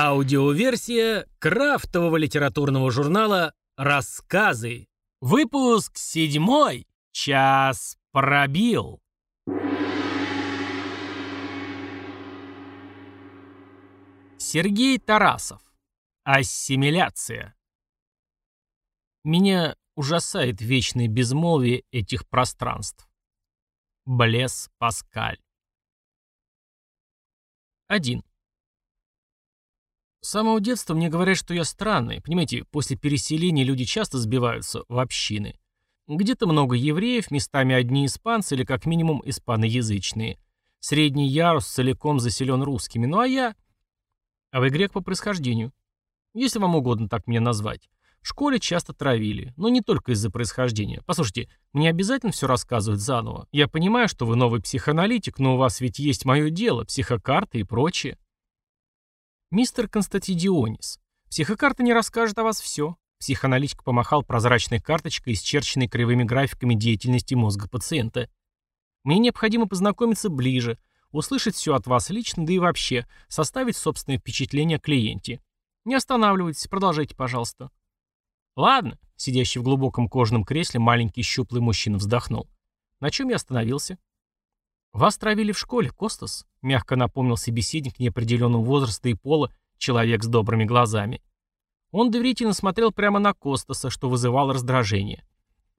Аудиоверсия крафтового литературного журнала «Рассказы». Выпуск седьмой. Час пробил. Сергей Тарасов. Ассимиляция. Меня ужасает вечное безмолвие этих пространств. Блес Паскаль. 1. С самого детства мне говорят, что я странный. Понимаете, после переселения люди часто сбиваются в общины. Где-то много евреев, местами одни испанцы или как минимум испаноязычные. Средний ярус целиком заселен русскими. Ну а я... А вы грек по происхождению. Если вам угодно так меня назвать. В школе часто травили, но не только из-за происхождения. Послушайте, мне обязательно все рассказывать заново. Я понимаю, что вы новый психоаналитик, но у вас ведь есть мое дело, психокарты и прочее. «Мистер Константидионис, психокарта не расскажет о вас все». Психоаналитик помахал прозрачной карточкой, исчерченной кривыми графиками деятельности мозга пациента. «Мне необходимо познакомиться ближе, услышать все от вас лично, да и вообще, составить собственное впечатление о клиенте. Не останавливайтесь, продолжайте, пожалуйста». «Ладно», — сидящий в глубоком кожаном кресле маленький щуплый мужчина вздохнул. «На чем я остановился?» «Вас травили в школе, Костас», — мягко напомнил собеседник неопределенного возраста и пола, человек с добрыми глазами. Он доверительно смотрел прямо на Костаса, что вызывало раздражение.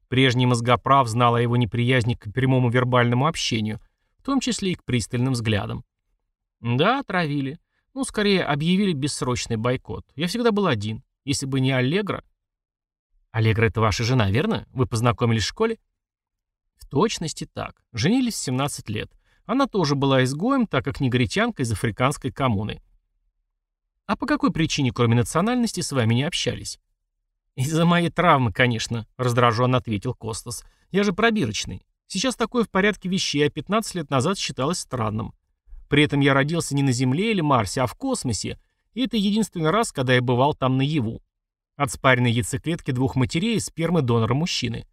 Прежний мозгоправ знал о его неприязни к прямому вербальному общению, в том числе и к пристальным взглядам. «Да, травили. Ну, скорее, объявили бессрочный бойкот. Я всегда был один. Если бы не Аллегра...» «Аллегра — это ваша жена, верно? Вы познакомились в школе?» Точности так. Женились в 17 лет. Она тоже была изгоем, так как негритянка из африканской коммуны. А по какой причине, кроме национальности, с вами не общались? Из-за моей травмы, конечно, раздраженно ответил Костас. Я же пробирочный. Сейчас такое в порядке вещей, а 15 лет назад считалось странным. При этом я родился не на Земле или Марсе, а в космосе, и это единственный раз, когда я бывал там наяву. От спаренной яйцеклетки двух матерей и спермы донора мужчины.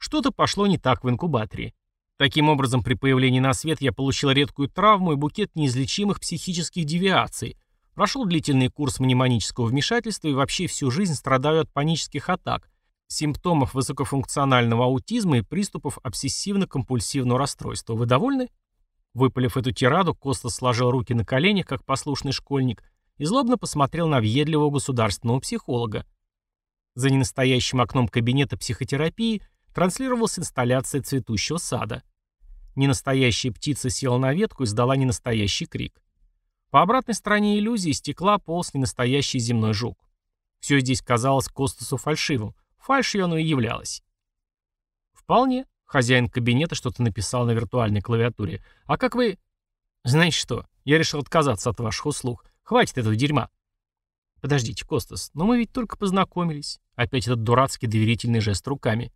Что-то пошло не так в инкубаторе. Таким образом, при появлении на свет я получил редкую травму и букет неизлечимых психических девиаций, прошел длительный курс мнемонического вмешательства и вообще всю жизнь страдаю от панических атак, симптомов высокофункционального аутизма и приступов обсессивно-компульсивного расстройства. Вы довольны? Выпалив эту тираду, Костас сложил руки на коленях, как послушный школьник, и злобно посмотрел на въедливого государственного психолога. За ненастоящим окном кабинета психотерапии транслировалась инсталляция цветущего сада. Ненастоящая птица села на ветку и издала ненастоящий крик. По обратной стороне иллюзии стекла полз ненастоящий земной жук. Все здесь казалось Костасу фальшивым. Фальшью оно и являлось. «Вполне», — хозяин кабинета что-то написал на виртуальной клавиатуре. «А как вы...» «Знаете что, я решил отказаться от ваших услуг. Хватит этого дерьма». «Подождите, Костас, но мы ведь только познакомились». Опять этот дурацкий доверительный жест руками.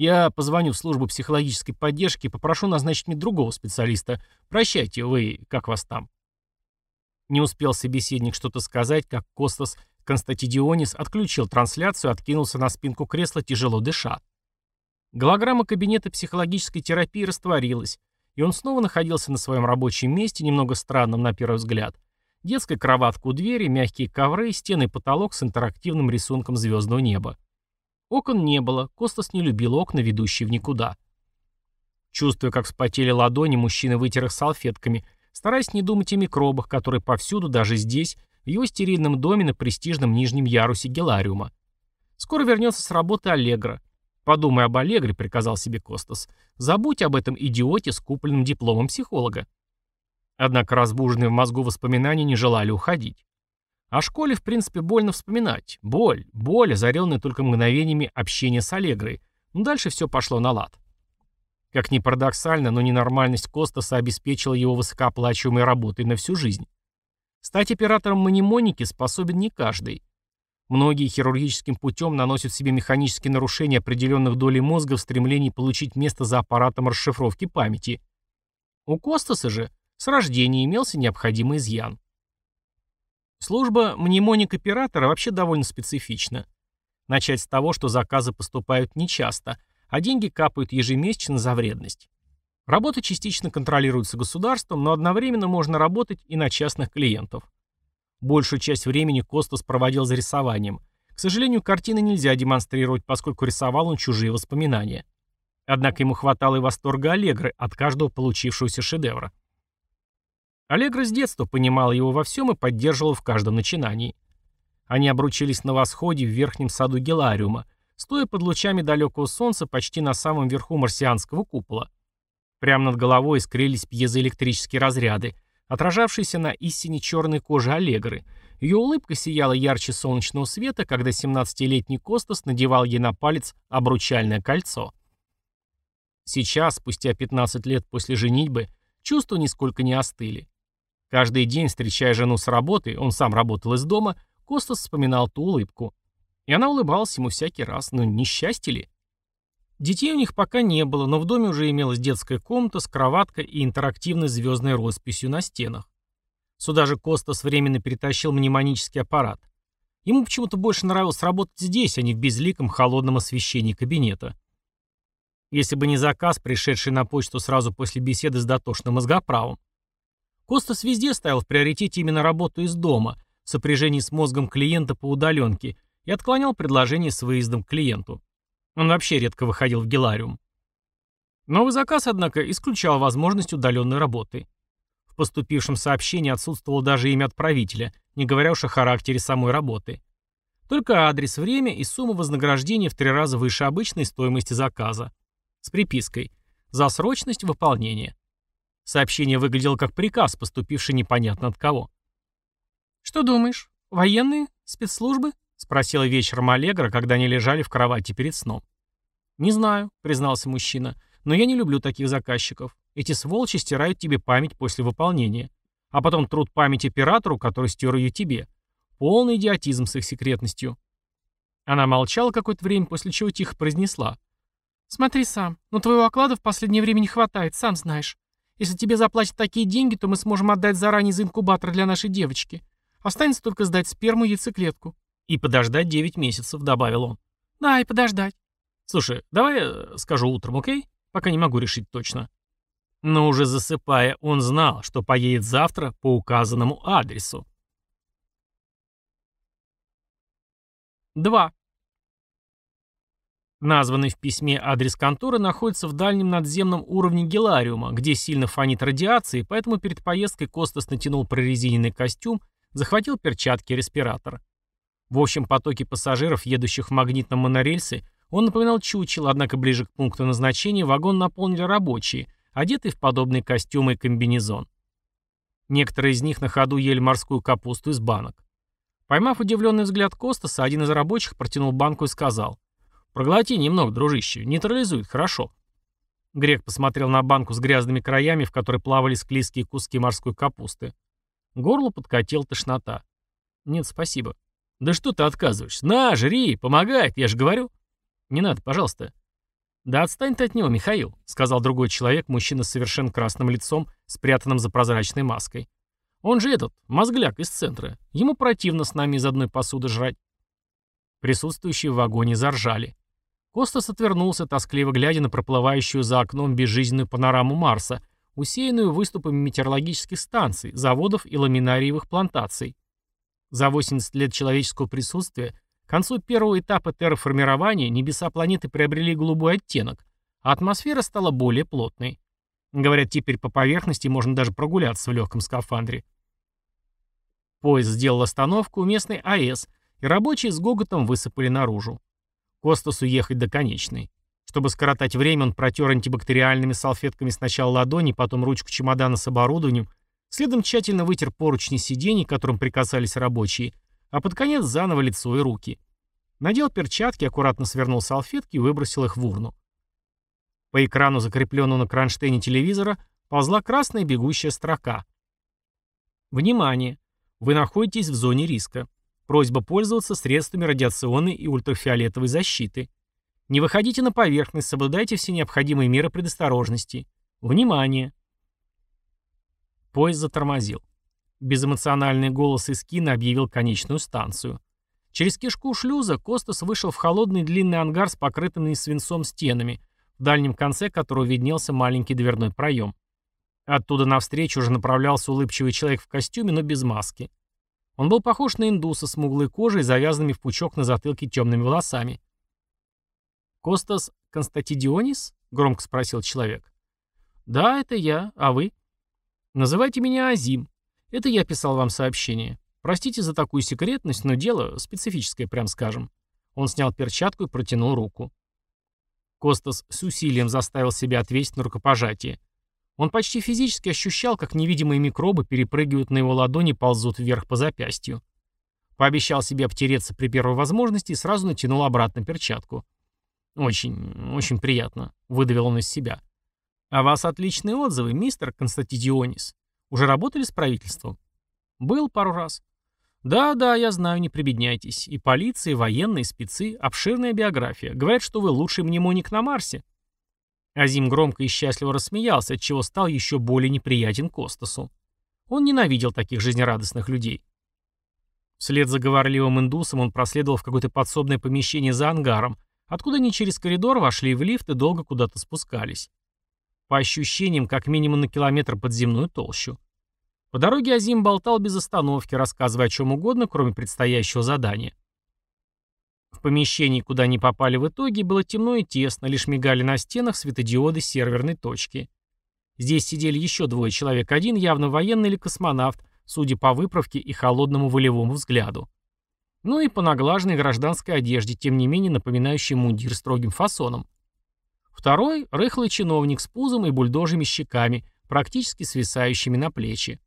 Я позвоню в службу психологической поддержки и попрошу назначить мне другого специалиста. Прощайте, вы, как вас там?» Не успел собеседник что-то сказать, как Костас Константидионис отключил трансляцию откинулся на спинку кресла, тяжело дыша. Голограмма кабинета психологической терапии растворилась, и он снова находился на своем рабочем месте, немного странном на первый взгляд. Детская кроватка у двери, мягкие ковры, стены и потолок с интерактивным рисунком звездного неба. Окон не было, Костас не любил окна, ведущие в никуда. Чувствуя, как вспотели ладони, мужчина вытер их салфетками, стараясь не думать о микробах, которые повсюду, даже здесь, в его стерильном доме на престижном нижнем ярусе Гелариума. Скоро вернется с работы Аллегра. «Подумай об Аллегре», — приказал себе Костас. «Забудь об этом идиоте с купленным дипломом психолога». Однако разбуженные в мозгу воспоминания не желали уходить. О школе, в принципе, больно вспоминать. Боль, боль, озаренная только мгновениями общения с Аллегрой. Но дальше все пошло на лад. Как ни парадоксально, но ненормальность Костаса обеспечила его высокооплачиваемой работой на всю жизнь. Стать оператором манимоники способен не каждый. Многие хирургическим путем наносят себе механические нарушения определенных долей мозга в стремлении получить место за аппаратом расшифровки памяти. У Костаса же с рождения имелся необходимый изъян. Служба мнемоник-оператора вообще довольно специфична. Начать с того, что заказы поступают нечасто, а деньги капают ежемесячно за вредность. Работа частично контролируется государством, но одновременно можно работать и на частных клиентов. Большую часть времени Костас проводил за рисованием. К сожалению, картины нельзя демонстрировать, поскольку рисовал он чужие воспоминания. Однако ему хватало и восторга Аллегры от каждого получившегося шедевра. Аллегра с детства понимала его во всем и поддерживала в каждом начинании. Они обручились на восходе в верхнем саду Гелариума, стоя под лучами далекого солнца почти на самом верху марсианского купола. Прямо над головой искрились пьезоэлектрические разряды, отражавшиеся на истине черной коже Аллегры. Ее улыбка сияла ярче солнечного света, когда 17-летний Костас надевал ей на палец обручальное кольцо. Сейчас, спустя 15 лет после женитьбы, чувства нисколько не остыли. Каждый день, встречая жену с работы, он сам работал из дома, Костас вспоминал ту улыбку. И она улыбалась ему всякий раз, но не счастье ли? Детей у них пока не было, но в доме уже имелась детская комната с кроваткой и интерактивной звездной росписью на стенах. Сюда же Костас временно перетащил мнемонический аппарат. Ему почему-то больше нравилось работать здесь, а не в безликом холодном освещении кабинета. Если бы не заказ, пришедший на почту сразу после беседы с дотошным мозгоправом. Костас везде ставил в приоритете именно работу из дома, в сопряжении с мозгом клиента по удаленке, и отклонял предложение с выездом к клиенту. Он вообще редко выходил в Гелариум. Новый заказ, однако, исключал возможность удаленной работы. В поступившем сообщении отсутствовало даже имя отправителя, не говоря уж о характере самой работы. Только адрес, время и сумма вознаграждения в три раза выше обычной стоимости заказа. С припиской «За срочность выполнения». Сообщение выглядело как приказ, поступивший непонятно от кого. «Что думаешь? Военные? Спецслужбы?» — спросила вечером Аллегра, когда они лежали в кровати перед сном. «Не знаю», — признался мужчина, — «но я не люблю таких заказчиков. Эти сволочи стирают тебе память после выполнения. А потом труд память оператору, который стер ее тебе. Полный идиотизм с их секретностью». Она молчала какое-то время, после чего тихо произнесла. «Смотри сам, но твоего оклада в последнее время не хватает, сам знаешь. Если тебе заплатят такие деньги, то мы сможем отдать заранее из инкубатора для нашей девочки. Останется только сдать сперму и яйцеклетку». «И подождать 9 месяцев», — добавил он. «Да, и подождать». «Слушай, давай я скажу утром, окей? Пока не могу решить точно». Но уже засыпая, он знал, что поедет завтра по указанному адресу. 2. Названный в письме адрес конторы находится в дальнем надземном уровне Гелариума, где сильно фонит радиацией, поэтому перед поездкой Костас натянул прорезиненный костюм, захватил перчатки и респиратор. В общем потоке пассажиров, едущих в магнитном монорельсе, он напоминал чучело, однако ближе к пункту назначения вагон наполнили рабочие, одетые в подобные костюмы и комбинезон. Некоторые из них на ходу ели морскую капусту из банок. Поймав удивленный взгляд Костаса, один из рабочих протянул банку и сказал – Проглоти немного, дружище, нейтрализует хорошо. Грек посмотрел на банку с грязными краями, в которой плавали склизкие куски морской капусты. Горло подкатил тошнота. Нет, спасибо. Да что ты отказываешься? На, жри, помогает, я же говорю. Не надо, пожалуйста. Да отстань ты от него, Михаил, сказал другой человек, мужчина с совершенно красным лицом, спрятанным за прозрачной маской. Он же этот, мозгляк из центра. Ему противно с нами из одной посуды жрать. Присутствующие в вагоне заржали. Костас отвернулся, тоскливо глядя на проплывающую за окном безжизненную панораму Марса, усеянную выступами метеорологических станций, заводов и ламинариевых плантаций. За 80 лет человеческого присутствия к концу первого этапа терраформирования небеса планеты приобрели голубой оттенок, а атмосфера стала более плотной. Говорят, теперь по поверхности можно даже прогуляться в легком скафандре. Поезд сделал остановку у местной АЭС, и рабочие с гоготом высыпали наружу. Костасу ехать до конечной. Чтобы скоротать время, он протер антибактериальными салфетками сначала ладони, потом ручку чемодана с оборудованием, следом тщательно вытер поручни сидений, которым прикасались рабочие, а под конец заново лицо и руки. Надел перчатки, аккуратно свернул салфетки и выбросил их в урну. По экрану, закрепленному на кронштейне телевизора, ползла красная бегущая строка. Внимание! Вы находитесь в зоне риска. Просьба пользоваться средствами радиационной и ультрафиолетовой защиты. Не выходите на поверхность, соблюдайте все необходимые меры предосторожности. Внимание! Поезд затормозил. Безэмоциональный голос из кино объявил конечную станцию. Через кишку шлюза Костас вышел в холодный длинный ангар с покрытыми свинцом стенами, в дальнем конце которого виднелся маленький дверной проем. Оттуда навстречу уже направлялся улыбчивый человек в костюме, но без маски. Он был похож на индуса с смуглой кожей завязанными в пучок на затылке темными волосами. «Костас Константидионис?» — громко спросил человек. «Да, это я. А вы?» «Называйте меня Азим. Это я писал вам сообщение. Простите за такую секретность, но дело специфическое, прям скажем». Он снял перчатку и протянул руку. Костас с усилием заставил себя ответить на рукопожатие. Он почти физически ощущал, как невидимые микробы перепрыгивают на его ладони и ползут вверх по запястью. Пообещал себе обтереться при первой возможности и сразу натянул обратно перчатку. «Очень, очень приятно», — выдавил он из себя. «А вас отличные отзывы, мистер Константидионис. Уже работали с правительством?» «Был пару раз». «Да-да, я знаю, не прибедняйтесь. И полиция, и военные, и спецы, обширная биография. Говорят, что вы лучший мнемоник на Марсе». Азим громко и счастливо рассмеялся, отчего стал еще более неприятен Костасу. Он ненавидел таких жизнерадостных людей. Вслед за говорливым индусом он проследовал в какое-то подсобное помещение за ангаром, откуда они через коридор вошли в лифт и долго куда-то спускались. По ощущениям, как минимум на километр подземную толщу. По дороге Азим болтал без остановки, рассказывая о чем угодно, кроме предстоящего задания. В помещении, куда они попали в итоге, было темно и тесно, лишь мигали на стенах светодиоды серверной точки. Здесь сидели еще двое человек, один явно военный или космонавт, судя по выправке и холодному волевому взгляду. Ну и по наглаженной гражданской одежде, тем не менее напоминающей мундир строгим фасоном. Второй – рыхлый чиновник с пузом и бульдожьими щеками, практически свисающими на плечи.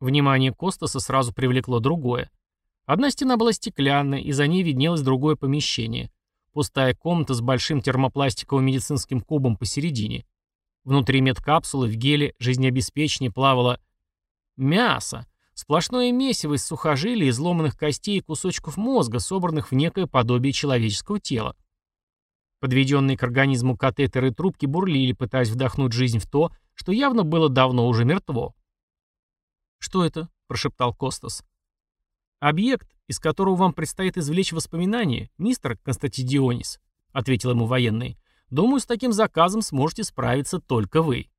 Внимание Костаса сразу привлекло другое – Одна стена была стеклянная, и за ней виднелось другое помещение. Пустая комната с большим термопластиковым медицинским кубом посередине. Внутри медкапсулы в геле жизнеобеспечения плавало мясо. Сплошное месиво из сухожилий, изломанных костей и кусочков мозга, собранных в некое подобие человеческого тела. Подведенные к организму катетеры и трубки бурлили, пытаясь вдохнуть жизнь в то, что явно было давно уже мертво. «Что это?» – прошептал Костас. «Объект, из которого вам предстоит извлечь воспоминания, мистер Константидионис», — ответил ему военный. «Думаю, с таким заказом сможете справиться только вы».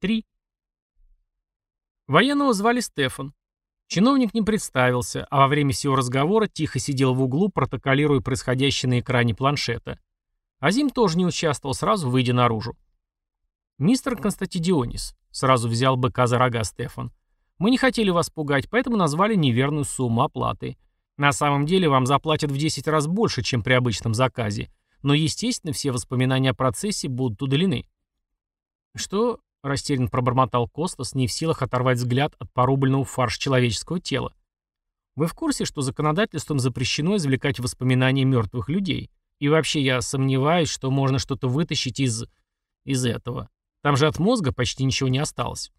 3. Военного звали Стефан. Чиновник не представился, а во время всего разговора тихо сидел в углу, протоколируя происходящее на экране планшета. Азим тоже не участвовал, сразу выйдя наружу. «Мистер Константидионис, Сразу взял быка за рога Стефан. Мы не хотели вас пугать, поэтому назвали неверную сумму оплаты. На самом деле вам заплатят в 10 раз больше, чем при обычном заказе. Но, естественно, все воспоминания о процессе будут удалены. Что? Растерянно пробормотал Костас, не в силах оторвать взгляд от порубленного фарш человеческого тела. Вы в курсе, что законодательством запрещено извлекать воспоминания мертвых людей? И вообще я сомневаюсь, что можно что-то вытащить из... из этого. Там же от мозга почти ничего не осталось.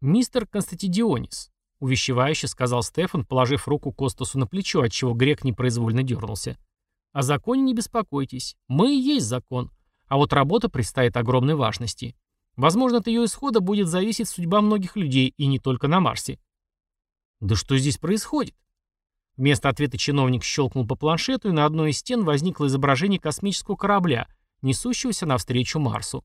«Мистер Константидионис», — увещевающе сказал Стефан, положив руку Костасу на плечо, отчего грек непроизвольно дернулся. «О законе не беспокойтесь. Мы и есть закон. А вот работа предстоит огромной важности. Возможно, от ее исхода будет зависеть судьба многих людей, и не только на Марсе». «Да что здесь происходит?» Вместо ответа чиновник щелкнул по планшету, и на одной из стен возникло изображение космического корабля, несущегося навстречу Марсу.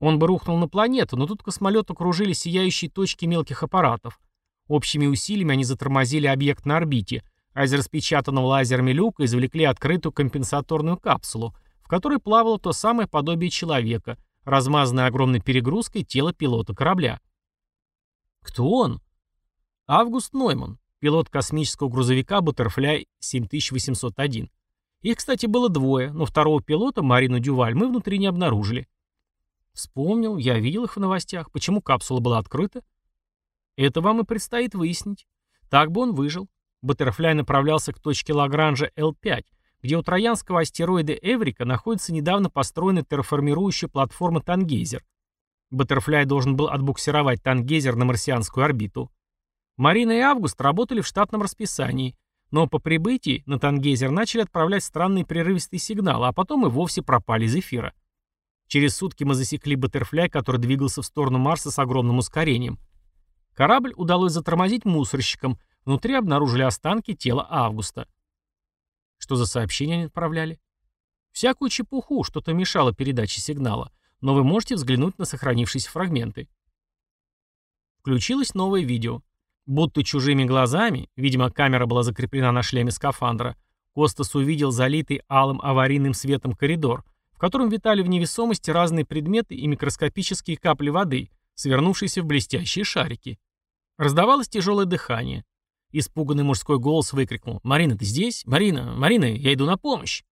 Он бы рухнул на планету, но тут космолет окружили сияющие точки мелких аппаратов. Общими усилиями они затормозили объект на орбите, а из распечатанного лазерами люка извлекли открытую компенсаторную капсулу, в которой плавало то самое подобие человека, размазанное огромной перегрузкой тело пилота корабля. Кто он? Август Нойман, пилот космического грузовика Butterfly 7801. Их, кстати, было двое, но второго пилота, Марину Дюваль, мы внутри не обнаружили. Вспомнил, я видел их в новостях. Почему капсула была открыта? Это вам и предстоит выяснить. Так бы он выжил. Баттерфляй направлялся к точке Лагранжа L5, где у троянского астероида Эврика находится недавно построенная терраформирующая платформа Тангейзер. Баттерфляй должен был отбуксировать Тангейзер на марсианскую орбиту. Марина и Август работали в штатном расписании, но по прибытии на Тангейзер начали отправлять странные прерывистые сигналы, а потом и вовсе пропали из эфира. Через сутки мы засекли Баттерфляй, который двигался в сторону Марса с огромным ускорением. Корабль удалось затормозить мусорщикам. Внутри обнаружили останки тела Августа. Что за сообщение они отправляли? Всякую чепуху, что-то мешало передаче сигнала. Но вы можете взглянуть на сохранившиеся фрагменты. Включилось новое видео. Будто чужими глазами, видимо, камера была закреплена на шлеме скафандра, Костас увидел залитый алым аварийным светом коридор, котором витали в невесомости разные предметы и микроскопические капли воды, свернувшиеся в блестящие шарики. Раздавалось тяжелое дыхание. Испуганный мужской голос выкрикнул «Марина, ты здесь? Марина, Марина, я иду на помощь!»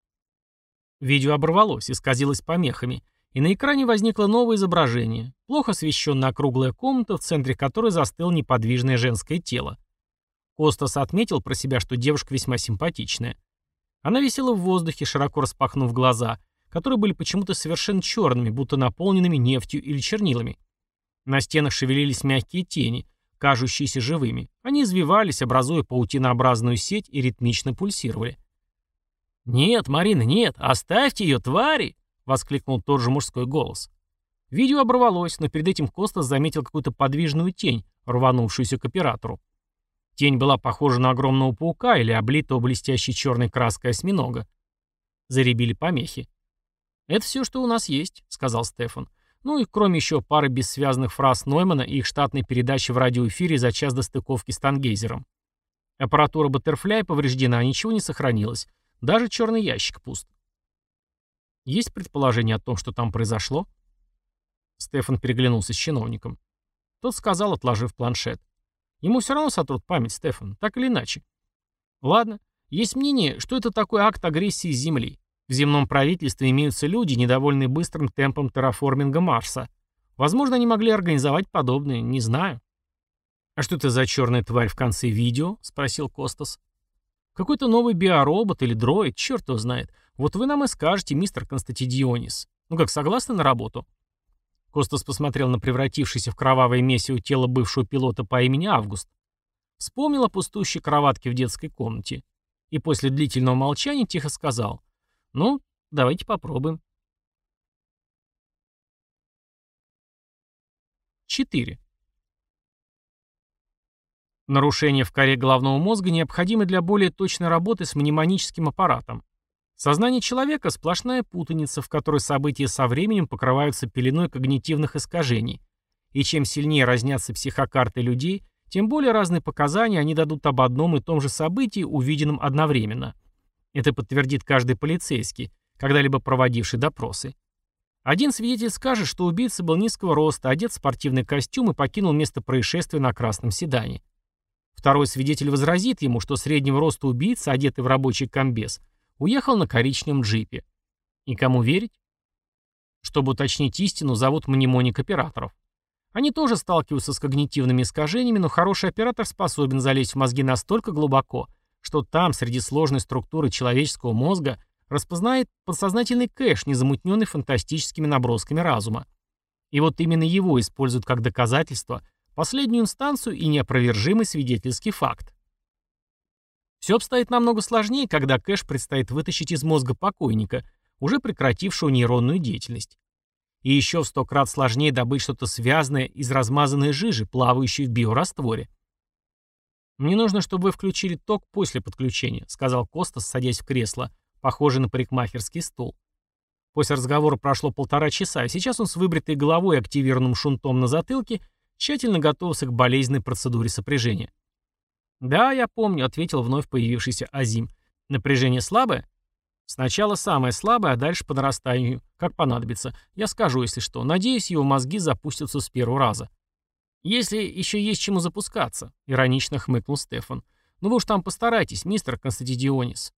Видео оборвалось, исказилось помехами, и на экране возникло новое изображение, плохо освещенная округлая комната, в центре которой застыло неподвижное женское тело. Костас отметил про себя, что девушка весьма симпатичная. Она висела в воздухе, широко распахнув глаза, которые были почему-то совершенно черными, будто наполненными нефтью или чернилами. На стенах шевелились мягкие тени, кажущиеся живыми. Они извивались, образуя паутинообразную сеть и ритмично пульсировали. «Нет, Марина, нет, оставьте ее, твари!» — воскликнул тот же мужской голос. Видео оборвалось, но перед этим Костас заметил какую-то подвижную тень, рванувшуюся к оператору. Тень была похожа на огромного паука или облитого блестящей черной краской осьминога. Заребили помехи. «Это все, что у нас есть», — сказал Стефан. Ну и кроме еще пары бессвязных фраз Ноймана и их штатной передачи в радиоэфире за час до стыковки с Тангейзером. Аппаратура Баттерфляй повреждена, ничего не сохранилось. Даже черный ящик пуст. Есть предположение о том, что там произошло? Стефан переглянулся с чиновником. Тот сказал, отложив планшет. Ему все равно сотрут память, Стефан, так или иначе. Ладно, есть мнение, что это такой акт агрессии Земли. В земном правительстве имеются люди, недовольные быстрым темпом терраформинга Марса. Возможно, они могли организовать подобное, не знаю. «А что это за черная тварь в конце видео?» — спросил Костас. Какой-то новый биоробот или дроид, черт его знает. Вот вы нам и скажете, мистер Константидионис. Ну как, согласны на работу?» Костас посмотрел на превратившееся в кровавое месиво тело бывшего пилота по имени Август. Вспомнил о пустущей кроватке в детской комнате. И после длительного молчания тихо сказал. «Ну, давайте попробуем». 4. Нарушения в коре головного мозга необходимы для более точной работы с мнемоническим аппаратом. Сознание человека – сплошная путаница, в которой события со временем покрываются пеленой когнитивных искажений. И чем сильнее разнятся психокарты людей, тем более разные показания они дадут об одном и том же событии, увиденном одновременно. Это подтвердит каждый полицейский, когда-либо проводивший допросы. Один свидетель скажет, что убийца был низкого роста, одет в спортивный костюм и покинул место происшествия на красном седане. Второй свидетель возразит ему, что среднего роста убийца, одетый в рабочий комбез, уехал на коричневом джипе. И кому верить? Чтобы уточнить истину, зовут мнемоник операторов. Они тоже сталкиваются с когнитивными искажениями, но хороший оператор способен залезть в мозги настолько глубоко, что там, среди сложной структуры человеческого мозга, распознает подсознательный кэш, незамутненный фантастическими набросками разума. И вот именно его используют как доказательство – последнюю инстанцию и неопровержимый свидетельский факт. Все обстоит намного сложнее, когда кэш предстоит вытащить из мозга покойника, уже прекратившего нейронную деятельность. И еще в сто крат сложнее добыть что-то связанное из размазанной жижи, плавающей в биорастворе. «Мне нужно, чтобы вы включили ток после подключения», сказал Костас, садясь в кресло, похожее на парикмахерский стул. После разговора прошло полтора часа, и сейчас он с выбритой головой и активированным шунтом на затылке тщательно готовился к болезненной процедуре сопряжения. «Да, я помню», — ответил вновь появившийся Азим. «Напряжение слабое?» «Сначала самое слабое, а дальше по нарастанию, как понадобится. Я скажу, если что. Надеюсь, его мозги запустятся с первого раза». «Если еще есть чему запускаться», — иронично хмыкнул Стефан. «Ну вы уж там постарайтесь, мистер Константидионис».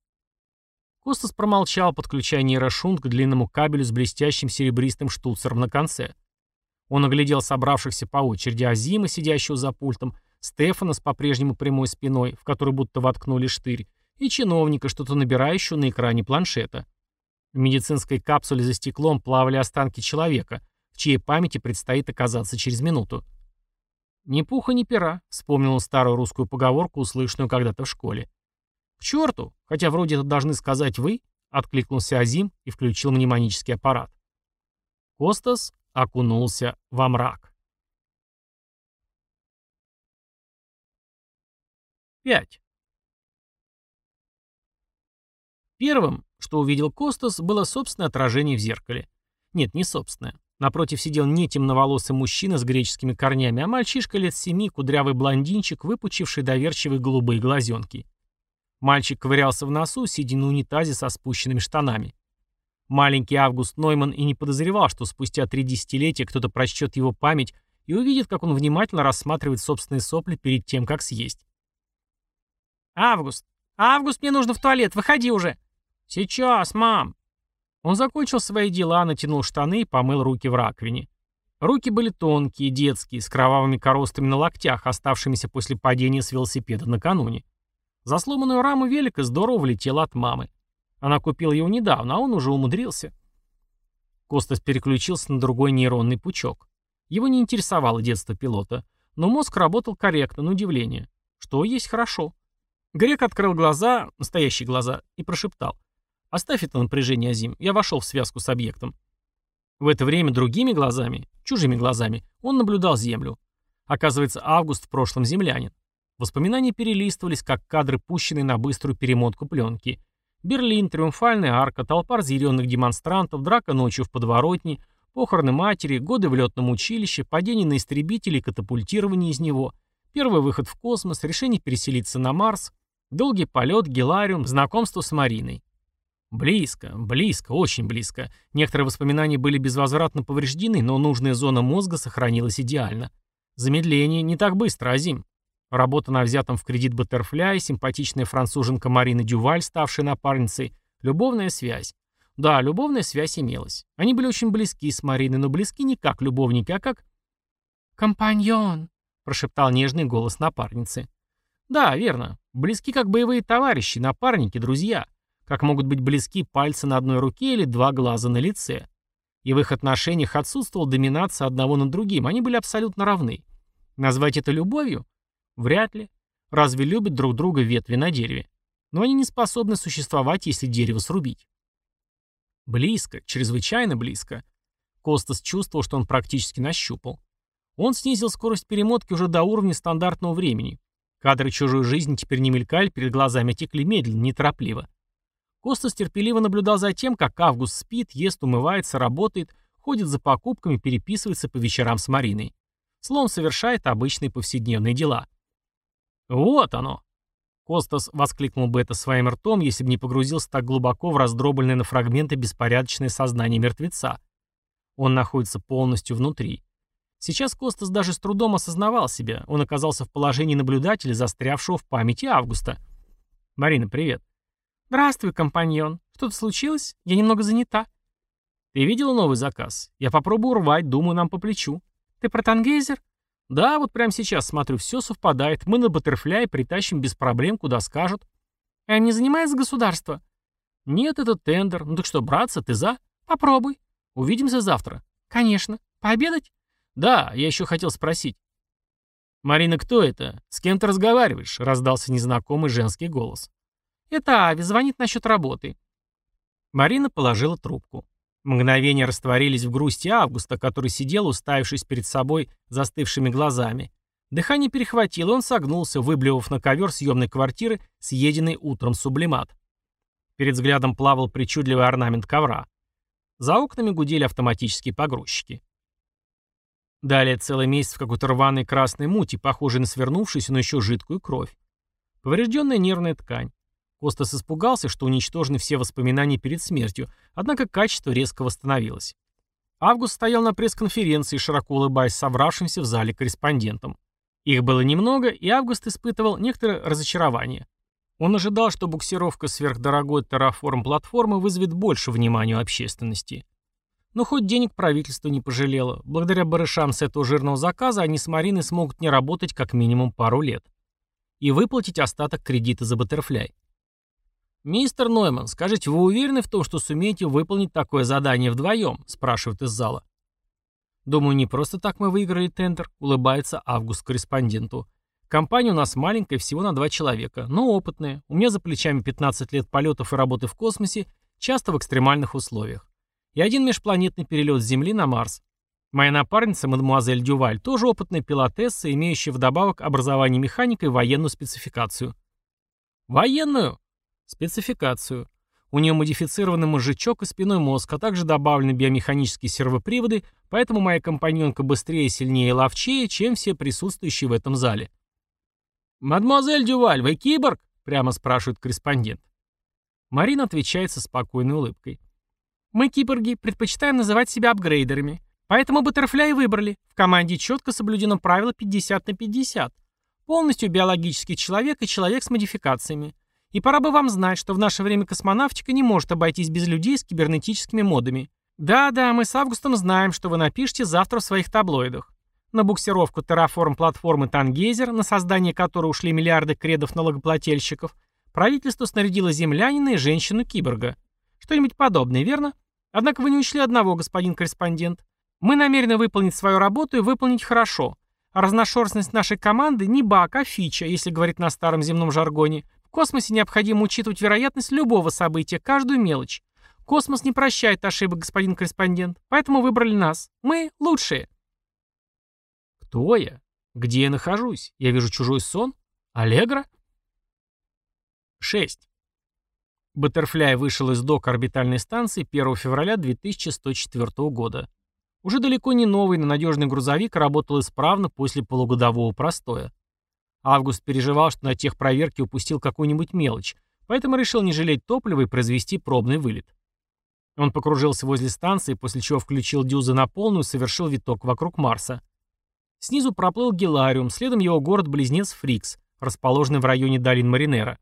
Костас промолчал, подключая нейрошунт к длинному кабелю с блестящим серебристым штуцером на конце. Он оглядел собравшихся по очереди Азима, сидящего за пультом, Стефана с по-прежнему прямой спиной, в которой будто воткнули штырь, и чиновника, что-то набирающего на экране планшета. В медицинской капсуле за стеклом плавали останки человека, в чьей памяти предстоит оказаться через минуту. «Ни пуха, ни пера», — вспомнил он старую русскую поговорку, услышанную когда-то в школе. «К черту! Хотя вроде это должны сказать вы», — откликнулся Азим и включил мнемонический аппарат. Костас окунулся во мрак. 5. Первым, что увидел Костас, было собственное отражение в зеркале. Нет, не собственное. Напротив сидел не темноволосый мужчина с греческими корнями, а мальчишка лет семи, кудрявый блондинчик, выпучивший доверчивые голубые глазенки. Мальчик ковырялся в носу, сидя на унитазе со спущенными штанами. Маленький Август Нойман и не подозревал, что спустя три десятилетия кто-то прочтет его память и увидит, как он внимательно рассматривает собственные сопли перед тем, как съесть. «Август! Август, мне нужно в туалет, выходи уже!» «Сейчас, мам!» Он закончил свои дела, натянул штаны и помыл руки в раковине. Руки были тонкие, детские, с кровавыми коростами на локтях, оставшимися после падения с велосипеда накануне. За сломанную раму велика здорово влетела от мамы. Она купила его недавно, а он уже умудрился. Костас переключился на другой нейронный пучок. Его не интересовало детство пилота, но мозг работал корректно, на удивление. Что есть хорошо. Грек открыл глаза, настоящие глаза, и прошептал. Оставь это напряжение, Азим. Я вошел в связку с объектом. В это время другими глазами, чужими глазами, он наблюдал Землю. Оказывается, Август в прошлом землянин. Воспоминания перелистывались, как кадры, пущенные на быструю перемотку пленки. Берлин, Триумфальная арка, толпа разъяренных демонстрантов, драка ночью в подворотне, похороны матери, годы в летном училище, падение на истребитель и катапультирование из него, первый выход в космос, решение переселиться на Марс, долгий полет, гелариум, знакомство с Мариной. Близко, близко, очень близко. Некоторые воспоминания были безвозвратно повреждены, но нужная зона мозга сохранилась идеально. Замедление не так быстро, Азим. Работа на взятом в кредит Баттерфляе, симпатичная француженка Марина Дюваль, ставшая напарницей, любовная связь. Да, любовная связь имелась. Они были очень близки с Мариной, но близки не как любовники, а как... «Компаньон», — прошептал нежный голос напарницы. «Да, верно. Близки как боевые товарищи, напарники, друзья как могут быть близки пальцы на одной руке или два глаза на лице. И в их отношениях отсутствовала доминация одного над другим, они были абсолютно равны. Назвать это любовью? Вряд ли. Разве любят друг друга ветви на дереве? Но они не способны существовать, если дерево срубить. Близко, чрезвычайно близко. Костас чувствовал, что он практически нащупал. Он снизил скорость перемотки уже до уровня стандартного времени. Кадры чужой жизни теперь не мелькали, перед глазами текли медленно, неторопливо. Костас терпеливо наблюдал за тем, как Август спит, ест, умывается, работает, ходит за покупками, переписывается по вечерам с Мариной. Словом, совершает обычные повседневные дела. «Вот оно!» Костас воскликнул бы это своим ртом, если бы не погрузился так глубоко в раздробленное на фрагменты беспорядочное сознание мертвеца. Он находится полностью внутри. Сейчас Костас даже с трудом осознавал себя. Он оказался в положении наблюдателя, застрявшего в памяти Августа. «Марина, привет. «Здравствуй, компаньон. Что-то случилось? Я немного занята». «Ты видела новый заказ? Я попробую урвать, думаю, нам по плечу». «Ты про Тангейзер?» «Да, вот прямо сейчас смотрю, все совпадает. Мы на Баттерфляй притащим без проблем, куда скажут». «А не занимается государство?» «Нет, это тендер. Ну так что, братцы, ты за?» «Попробуй. Увидимся завтра». «Конечно. Пообедать?» «Да, я еще хотел спросить». «Марина, кто это? С кем ты разговариваешь?» — раздался незнакомый женский голос. «Это Ави, звонит насчет работы». Марина положила трубку. Мгновения растворились в грусти Августа, который сидел, уставившись перед собой застывшими глазами. Дыхание перехватило, он согнулся, выблевав на ковер съемной квартиры, съеденный утром сублимат. Перед взглядом плавал причудливый орнамент ковра. За окнами гудели автоматические погрузчики. Далее целый месяц в какой-то рваной красной мути, похожей на свернувшуюся, но еще жидкую кровь. Поврежденная нервная ткань. Костас испугался, что уничтожены все воспоминания перед смертью, однако качество резко восстановилось. Август стоял на пресс-конференции, широко улыбаясь собравшимся в зале корреспондентам. Их было немного, и Август испытывал некоторое разочарование. Он ожидал, что буксировка сверхдорогой терраформ платформы вызовет больше внимания у общественности. Но хоть денег правительство не пожалело, благодаря барышам с этого жирного заказа они с Мариной смогут не работать как минимум пару лет. И выплатить остаток кредита за Баттерфляй. «Мистер Нойман, скажите, вы уверены в том, что сумеете выполнить такое задание вдвоем?» – спрашивают из зала. «Думаю, не просто так мы выиграли тендер», – улыбается Август корреспонденту. «Компания у нас маленькая, всего на два человека, но опытная. У меня за плечами 15 лет полетов и работы в космосе, часто в экстремальных условиях. И один межпланетный перелет с Земли на Марс. Моя напарница, мадемуазель Дюваль, тоже опытная пилотесса, имеющая вдобавок образование механика и военную спецификацию». «Военную?» Спецификацию. У нее модифицированный мозжечок и спиной мозг, а также добавлены биомеханические сервоприводы, поэтому моя компаньонка быстрее, сильнее и ловчее, чем все присутствующие в этом зале. «Мадемуазель Дюваль, вы киборг?» — прямо спрашивает корреспондент. Марина отвечает со спокойной улыбкой. «Мы, киборги, предпочитаем называть себя апгрейдерами. Поэтому Баттерфляй выбрали. В команде четко соблюдено правило 50 на 50. Полностью биологический человек и человек с модификациями. И пора бы вам знать, что в наше время космонавтика не может обойтись без людей с кибернетическими модами. Да-да, мы с Августом знаем, что вы напишете завтра в своих таблоидах. На буксировку терраформ платформы Тангейзер, на создание которой ушли миллиарды кредов налогоплательщиков, правительство снарядило землянина и женщину-киборга. Что-нибудь подобное, верно? Однако вы не учли одного, господин корреспондент. Мы намерены выполнить свою работу и выполнить хорошо. А разношерстность нашей команды не баг, а фича, если говорить на старом земном жаргоне. В космосе необходимо учитывать вероятность любого события, каждую мелочь. Космос не прощает ошибок, господин корреспондент, поэтому выбрали нас. Мы лучшие. Кто я? Где я нахожусь? Я вижу чужой сон? Аллегра? 6. Баттерфляй вышел из док орбитальной станции 1 февраля 2104 года. Уже далеко не новый, но надежный грузовик работал исправно после полугодового простоя. Август переживал, что на техпроверке упустил какую-нибудь мелочь, поэтому решил не жалеть топлива и произвести пробный вылет. Он покружился возле станции, после чего включил дюзы на полную и совершил виток вокруг Марса. Снизу проплыл Гелариум, следом его город-близнец Фрикс, расположенный в районе долин Маринера.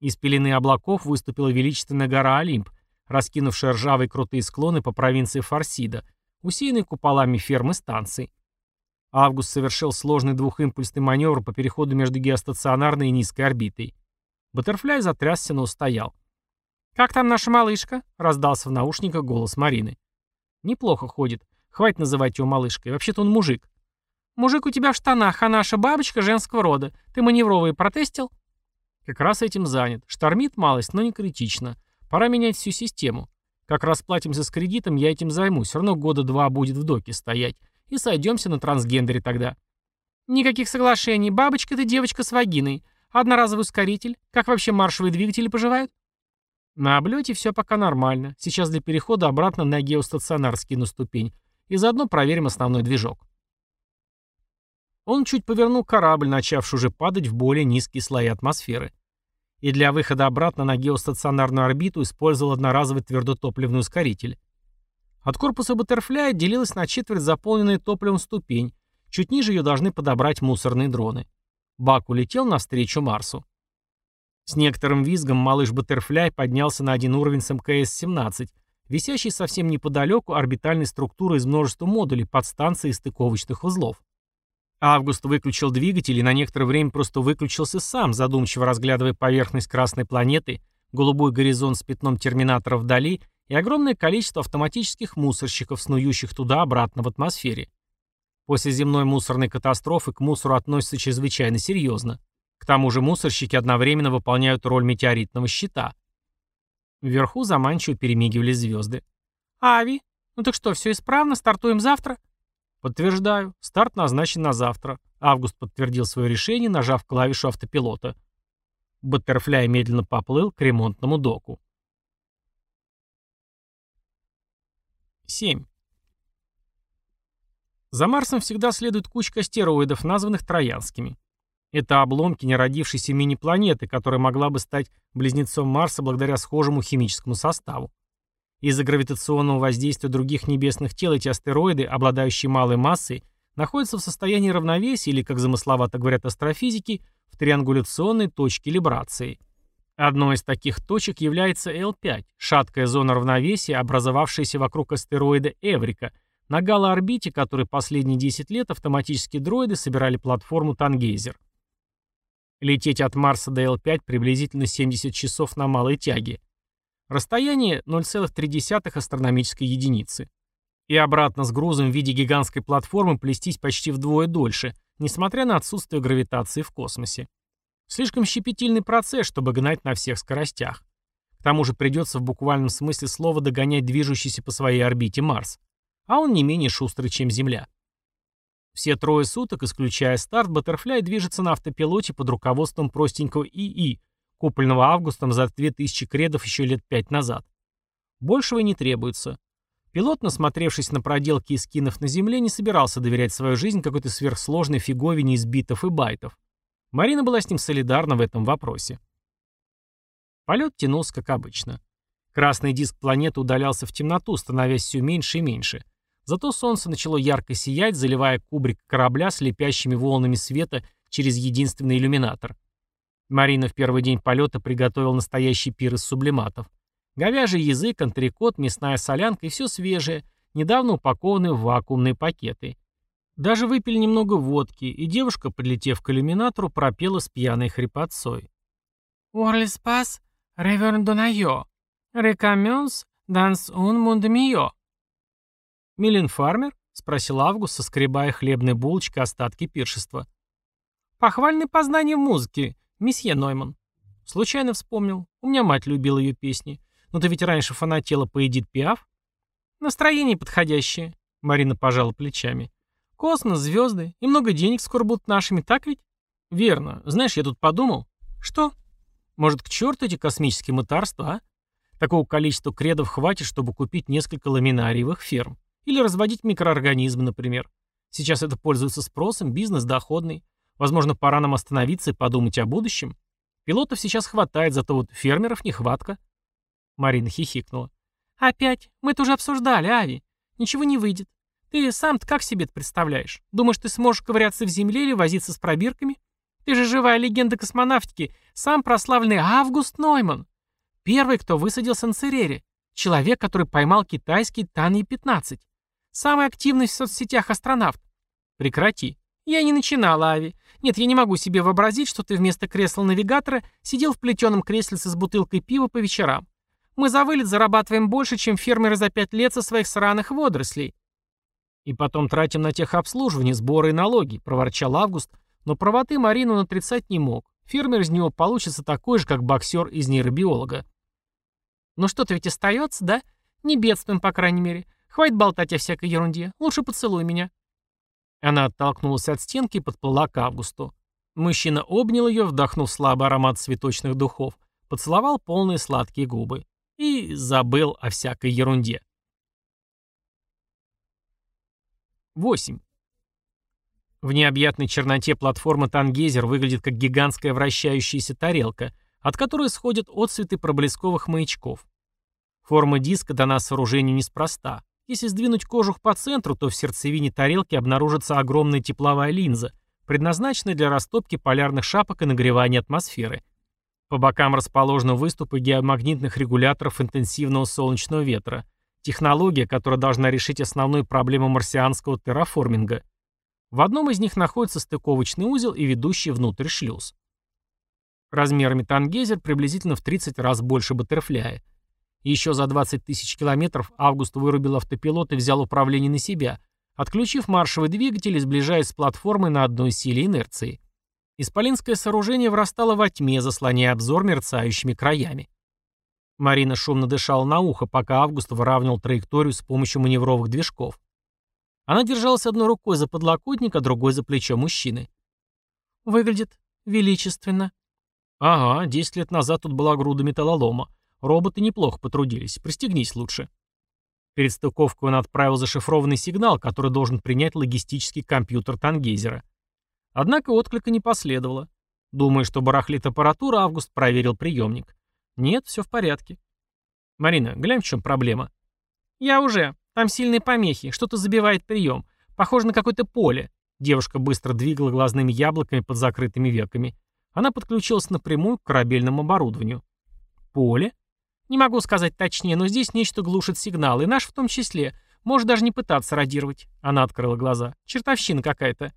Из пелены облаков выступила величественная гора Олимп, раскинувшая ржавые крутые склоны по провинции Фарсида, усеянные куполами фермы станций. Август совершил сложный двухимпульсный маневр по переходу между геостационарной и низкой орбитой. Баттерфляй затрясся, но устоял. «Как там наша малышка?» — раздался в наушниках голос Марины. «Неплохо ходит. Хватит называть его малышкой. Вообще-то он мужик». «Мужик у тебя в штанах, а наша бабочка женского рода. Ты маневровые протестил?» «Как раз этим занят. Штормит малость, но не критично. Пора менять всю систему. Как расплатимся с кредитом, я этим займусь. Все равно года два будет в доке стоять и сойдемся на трансгендере тогда. Никаких соглашений. Бабочка ты девочка с вагиной. Одноразовый ускоритель. Как вообще маршевые двигатели поживают? На облете все пока нормально. Сейчас для перехода обратно на геостационар скину ступень. И заодно проверим основной движок. Он чуть повернул корабль, начавший уже падать в более низкие слои атмосферы. И для выхода обратно на геостационарную орбиту использовал одноразовый твердотопливный ускоритель. От корпуса Баттерфляя отделилась на четверть заполненная топливом ступень. Чуть ниже ее должны подобрать мусорные дроны. Бак улетел навстречу Марсу. С некоторым визгом малыш Баттерфляй поднялся на один уровень с МКС-17, висящий совсем неподалеку орбитальной структуры из множества модулей подстанции и стыковочных узлов. Август выключил двигатель и на некоторое время просто выключился сам, задумчиво разглядывая поверхность Красной планеты, голубой горизонт с пятном терминатора вдали и огромное количество автоматических мусорщиков, снующих туда-обратно в атмосфере. После земной мусорной катастрофы к мусору относятся чрезвычайно серьезно. К тому же мусорщики одновременно выполняют роль метеоритного щита. Вверху заманчиво перемигивали звезды. «Ави, ну так что, все исправно? Стартуем завтра?» «Подтверждаю. Старт назначен на завтра». Август подтвердил свое решение, нажав клавишу автопилота. Баттерфляй медленно поплыл к ремонтному доку. 7. За Марсом всегда следует кучка астероидов, названных Троянскими. Это обломки неродившейся мини-планеты, которая могла бы стать близнецом Марса благодаря схожему химическому составу. Из-за гравитационного воздействия других небесных тел эти астероиды, обладающие малой массой, находятся в состоянии равновесия или, как замысловато говорят астрофизики, в триангуляционной точке либрации. Одной из таких точек является L5, шаткая зона равновесия, образовавшаяся вокруг астероида Эврика, на галоорбите, который последние 10 лет автоматические дроиды собирали платформу Тангейзер. Лететь от Марса до L5 приблизительно 70 часов на малой тяге. Расстояние 0,3 астрономической единицы. И обратно с грузом в виде гигантской платформы плестись почти вдвое дольше, несмотря на отсутствие гравитации в космосе. Слишком щепетильный процесс, чтобы гнать на всех скоростях. К тому же придется в буквальном смысле слова догонять движущийся по своей орбите Марс. А он не менее шустрый, чем Земля. Все трое суток, исключая старт, Баттерфляй движется на автопилоте под руководством простенького ИИ, купленного Августом за 2000 кредов еще лет пять назад. Большего не требуется. Пилот, насмотревшись на проделки и скинов на земле, не собирался доверять свою жизнь какой-то сверхсложной фиговине из битов и байтов. Марина была с ним солидарна в этом вопросе. Полет тянулся, как обычно. Красный диск планеты удалялся в темноту, становясь все меньше и меньше. Зато солнце начало ярко сиять, заливая кубрик корабля слепящими волнами света через единственный иллюминатор. Марина в первый день полета приготовила настоящий пир из сублиматов. Говяжий язык, антрикот, мясная солянка и все свежее, недавно упакованные в вакуумные пакеты. Даже выпили немного водки, и девушка, подлетев к иллюминатору, пропела с пьяной хрипотцой. «Уорлиспас реверндонайо, рекаменс данс ун мундамио». «Милен Фармер?» — спросил Август, соскребая хлебной булочкой остатки пиршества. «Похвальные познания в музыке, месье Нойман». Случайно вспомнил. У меня мать любила ее песни. Но ты ведь раньше фанатела по Эдит Пиаф? Настроение подходящее. Марина пожала плечами. Космос, звезды и много денег скоро будут нашими, так ведь? Верно. Знаешь, я тут подумал. Что? Может, к черту эти космические мытарства, а? Такого количества кредов хватит, чтобы купить несколько ламинариевых ферм. Или разводить микроорганизмы, например. Сейчас это пользуется спросом, бизнес доходный. Возможно, пора нам остановиться и подумать о будущем. Пилотов сейчас хватает, зато вот фермеров нехватка. Марина хихикнула. «Опять? Мы это уже обсуждали, Ави. Ничего не выйдет. Ты сам-то как себе это представляешь? Думаешь, ты сможешь ковыряться в земле или возиться с пробирками? Ты же живая легенда космонавтики, сам прославленный Август Нойман. Первый, кто высадился на Церере. Человек, который поймал китайский Тан-15. Самый активный в соцсетях астронавт. Прекрати. Я не начинала, Ави. Нет, я не могу себе вообразить, что ты вместо кресла навигатора сидел в плетеном креслице с бутылкой пива по вечерам. Мы за вылет зарабатываем больше, чем фермеры за пять лет со своих сраных водорослей. И потом тратим на техобслуживание, сборы и налоги, проворчал Август, но правоты Марину он отрицать не мог. Фермер из него получится такой же, как боксер из нейробиолога. Ну что-то ведь остается, да? Не бедствуем, по крайней мере. Хватит болтать о всякой ерунде. Лучше поцелуй меня. Она оттолкнулась от стенки и подплыла к Августу. Мужчина обнял ее, вдохнул слабый аромат цветочных духов, поцеловал полные сладкие губы и забыл о всякой ерунде. 8. В необъятной черноте платформа Тангейзер выглядит как гигантская вращающаяся тарелка, от которой сходят отцветы проблесковых маячков. Форма диска дана сооружению неспроста. Если сдвинуть кожух по центру, то в сердцевине тарелки обнаружится огромная тепловая линза, предназначенная для растопки полярных шапок и нагревания атмосферы. По бокам расположены выступы геомагнитных регуляторов интенсивного солнечного ветра. Технология, которая должна решить основную проблему марсианского терраформинга. В одном из них находится стыковочный узел и ведущий внутрь шлюз. Размерами Тангейзер приблизительно в 30 раз больше Баттерфляя. Еще за 20 тысяч километров Август вырубил автопилот и взял управление на себя, отключив маршевый двигатель и сближаясь с платформой на одной силе инерции. Исполинское сооружение врастало во тьме, заслоняя обзор мерцающими краями. Марина шумно дышала на ухо, пока Август выравнивал траекторию с помощью маневровых движков. Она держалась одной рукой за подлокотник, а другой за плечо мужчины. «Выглядит величественно». «Ага, десять лет назад тут была груда металлолома. Роботы неплохо потрудились. Пристегнись лучше». Перед стыковкой он отправил зашифрованный сигнал, который должен принять логистический компьютер Тангейзера. Однако отклика не последовало. Думая, что барахлит аппаратура, Август проверил приемник. Нет, все в порядке. Марина, глянь, в чем проблема. Я уже. Там сильные помехи. Что-то забивает прием. Похоже на какое-то поле. Девушка быстро двигала глазными яблоками под закрытыми веками. Она подключилась напрямую к корабельному оборудованию. Поле? Не могу сказать точнее, но здесь нечто глушит сигнал, и наш в том числе. Может даже не пытаться радировать. Она открыла глаза. Чертовщина какая-то.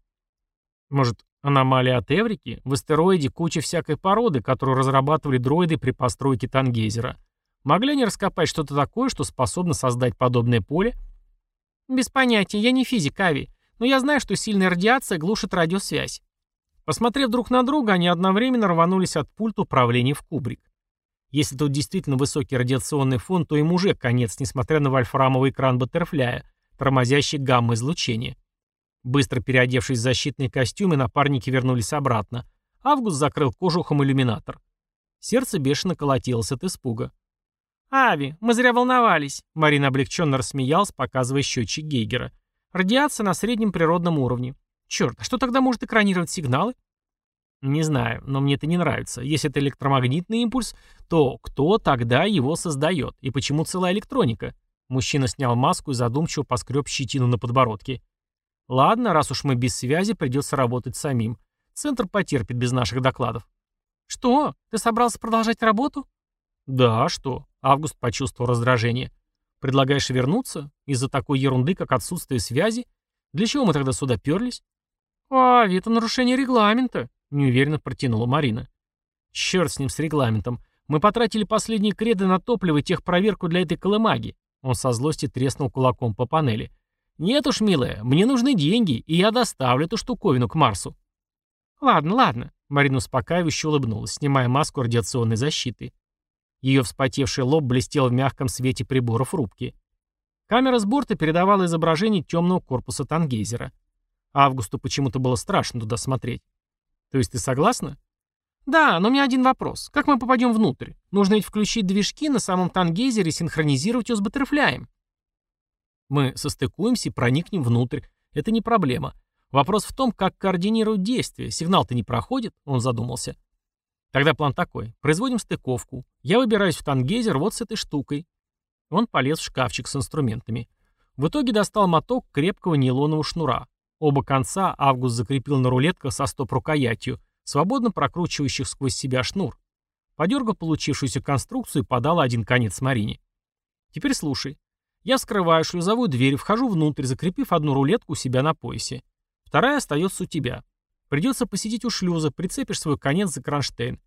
Может, аномалия от Эврики? В астероиде куча всякой породы, которую разрабатывали дроиды при постройке Тангейзера. Могли они раскопать что-то такое, что способно создать подобное поле? Без понятия, я не физик, Ави, но я знаю, что сильная радиация глушит радиосвязь. Посмотрев друг на друга, они одновременно рванулись от пульта управления в кубрик. Если тут действительно высокий радиационный фон, то им уже конец, несмотря на вольфрамовый экран Баттерфляя, тормозящий гамма-излучение. Быстро переодевшись в защитные костюмы, напарники вернулись обратно. Август закрыл кожухом иллюминатор. Сердце бешено колотилось от испуга. «Ави, мы зря волновались», — Марина облегченно рассмеялась, показывая счетчик Гейгера. «Радиация на среднем природном уровне. Черт, а что тогда может экранировать сигналы?» «Не знаю, но мне это не нравится. Если это электромагнитный импульс, то кто тогда его создает? И почему целая электроника?» Мужчина снял маску и задумчиво поскреб щетину на подбородке. «Ладно, раз уж мы без связи, придется работать самим. Центр потерпит без наших докладов». «Что? Ты собрался продолжать работу?» «Да, а что?» Август почувствовал раздражение. «Предлагаешь вернуться? Из-за такой ерунды, как отсутствие связи? Для чего мы тогда сюда перлись?» «А, это нарушение регламента», — неуверенно протянула Марина. «Черт с ним, с регламентом. Мы потратили последние креды на топливо и техпроверку для этой колымаги». Он со злости треснул кулаком по панели. «Нет уж, милая, мне нужны деньги, и я доставлю эту штуковину к Марсу». «Ладно, ладно», — Марина успокаивающе улыбнулась, снимая маску радиационной защиты. Ее вспотевший лоб блестел в мягком свете приборов рубки. Камера с борта передавала изображение темного корпуса Тангейзера. Августу почему-то было страшно туда смотреть. То есть ты согласна? Да, но у меня один вопрос. Как мы попадем внутрь? Нужно ведь включить движки на самом Тангейзере и синхронизировать его с Баттерфляем. Мы состыкуемся и проникнем внутрь. Это не проблема. Вопрос в том, как координировать действия. Сигнал-то не проходит, он задумался. Тогда план такой. Производим стыковку. Я выбираюсь в тангейзер вот с этой штукой. Он полез в шкафчик с инструментами. В итоге достал моток крепкого нейлонового шнура. Оба конца Август закрепил на рулетках со стоп-рукоятью, свободно прокручивающих сквозь себя шнур. Подергав получившуюся конструкцию, подал один конец Марине. Теперь слушай. Я вскрываю шлюзовую дверь вхожу внутрь, закрепив одну рулетку у себя на поясе. Вторая остается у тебя. Придется посидеть у шлюза, прицепишь свой конец за кронштейн.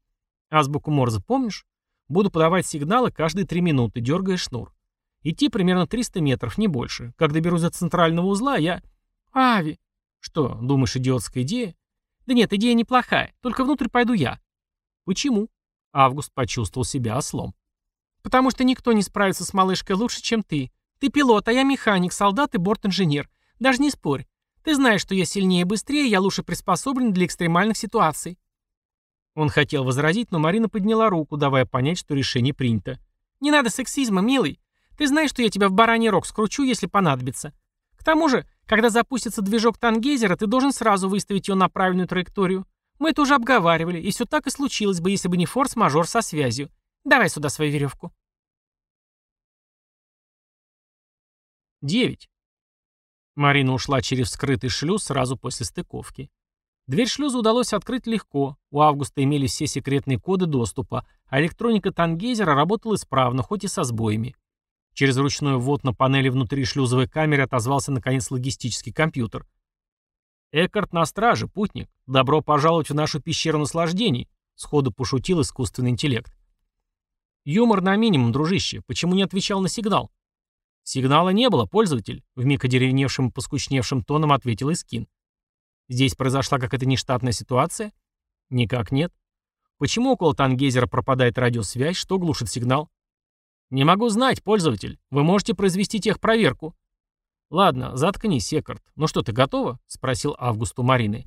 Азбуку Морзе помнишь? Буду подавать сигналы каждые три минуты, дергая шнур. Идти примерно 300 метров, не больше. Как доберусь до центрального узла, я... Ави! Что, думаешь, идиотская идея? Да нет, идея неплохая. Только внутрь пойду я. Почему? Август почувствовал себя ослом. Потому что никто не справится с малышкой лучше, чем ты. Ты пилот, а я механик, солдат и борт-инженер. Даже не спорь. Ты знаешь, что я сильнее и быстрее, я лучше приспособлен для экстремальных ситуаций». Он хотел возразить, но Марина подняла руку, давая понять, что решение принято. «Не надо сексизма, милый. Ты знаешь, что я тебя в бараний рог скручу, если понадобится. К тому же, когда запустится движок Тангейзера, ты должен сразу выставить его на правильную траекторию. Мы это уже обговаривали, и все так и случилось бы, если бы не форс-мажор со связью. Давай сюда свою веревку». 9. Марина ушла через скрытый шлюз сразу после стыковки. Дверь шлюза удалось открыть легко, у Августа имели все секретные коды доступа, а электроника Тангейзера работала исправно, хоть и со сбоями. Через ручной ввод на панели внутри шлюзовой камеры отозвался наконец логистический компьютер. «Экарт на страже, путник. Добро пожаловать в нашу пещеру наслаждений», — сходу пошутил искусственный интеллект. «Юмор на минимум, дружище. Почему не отвечал на сигнал?» «Сигнала не было, пользователь», — вмиг одеревневшим и поскучневшим тоном ответил Искин. «Здесь произошла какая-то нештатная ситуация?» «Никак нет». «Почему около Тангейзера пропадает радиосвязь? Что глушит сигнал?» «Не могу знать, пользователь. Вы можете произвести техпроверку». «Ладно, заткнись, Секард. Ну что, ты готова?» — спросил Август у Марины.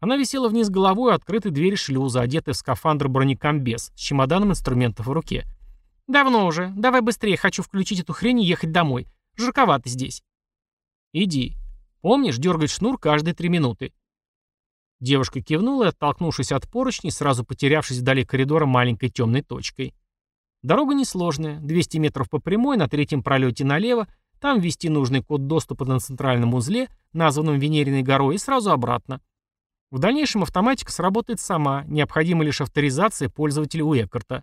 Она висела вниз головой у открытой двери шлюза, одетая в скафандр бронекомбез, с чемоданом инструментов в руке. «Давно уже. Давай быстрее, хочу включить эту хрень и ехать домой. Жарковато здесь». «Иди. Помнишь, дергать шнур каждые три минуты?» Девушка кивнула оттолкнувшись от поручней, сразу потерявшись вдали коридора маленькой темной точкой. Дорога несложная, 200 метров по прямой, на третьем пролете налево, там ввести нужный код доступа на центральном узле, названном Венериной горой, и сразу обратно. В дальнейшем автоматика сработает сама, необходима лишь авторизация пользователя у Эккарта.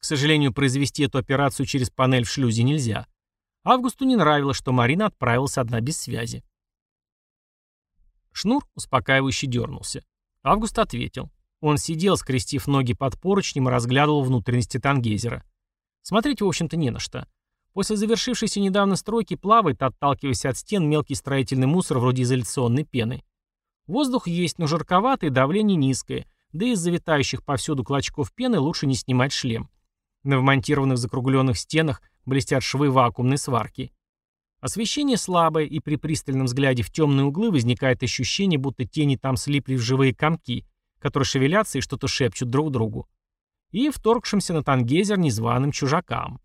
К сожалению, произвести эту операцию через панель в шлюзе нельзя. Августу не нравилось, что Марина отправилась одна без связи. Шнур успокаивающе дернулся. Август ответил. Он сидел, скрестив ноги под поручнем и разглядывал внутренности Тангейзера. Смотреть, в общем-то, не на что. После завершившейся недавно стройки плавает, отталкиваясь от стен, мелкий строительный мусор вроде изоляционной пены. Воздух есть, но жарковатый, давление низкое, да и из завитающих повсюду клочков пены лучше не снимать шлем. На вмонтированных закругленных стенах блестят швы вакуумной сварки. Освещение слабое, и при пристальном взгляде в темные углы возникает ощущение, будто тени там слипли в живые комки, которые шевелятся и что-то шепчут друг другу. и вторгшимся на Тангейзер незваным чужакам.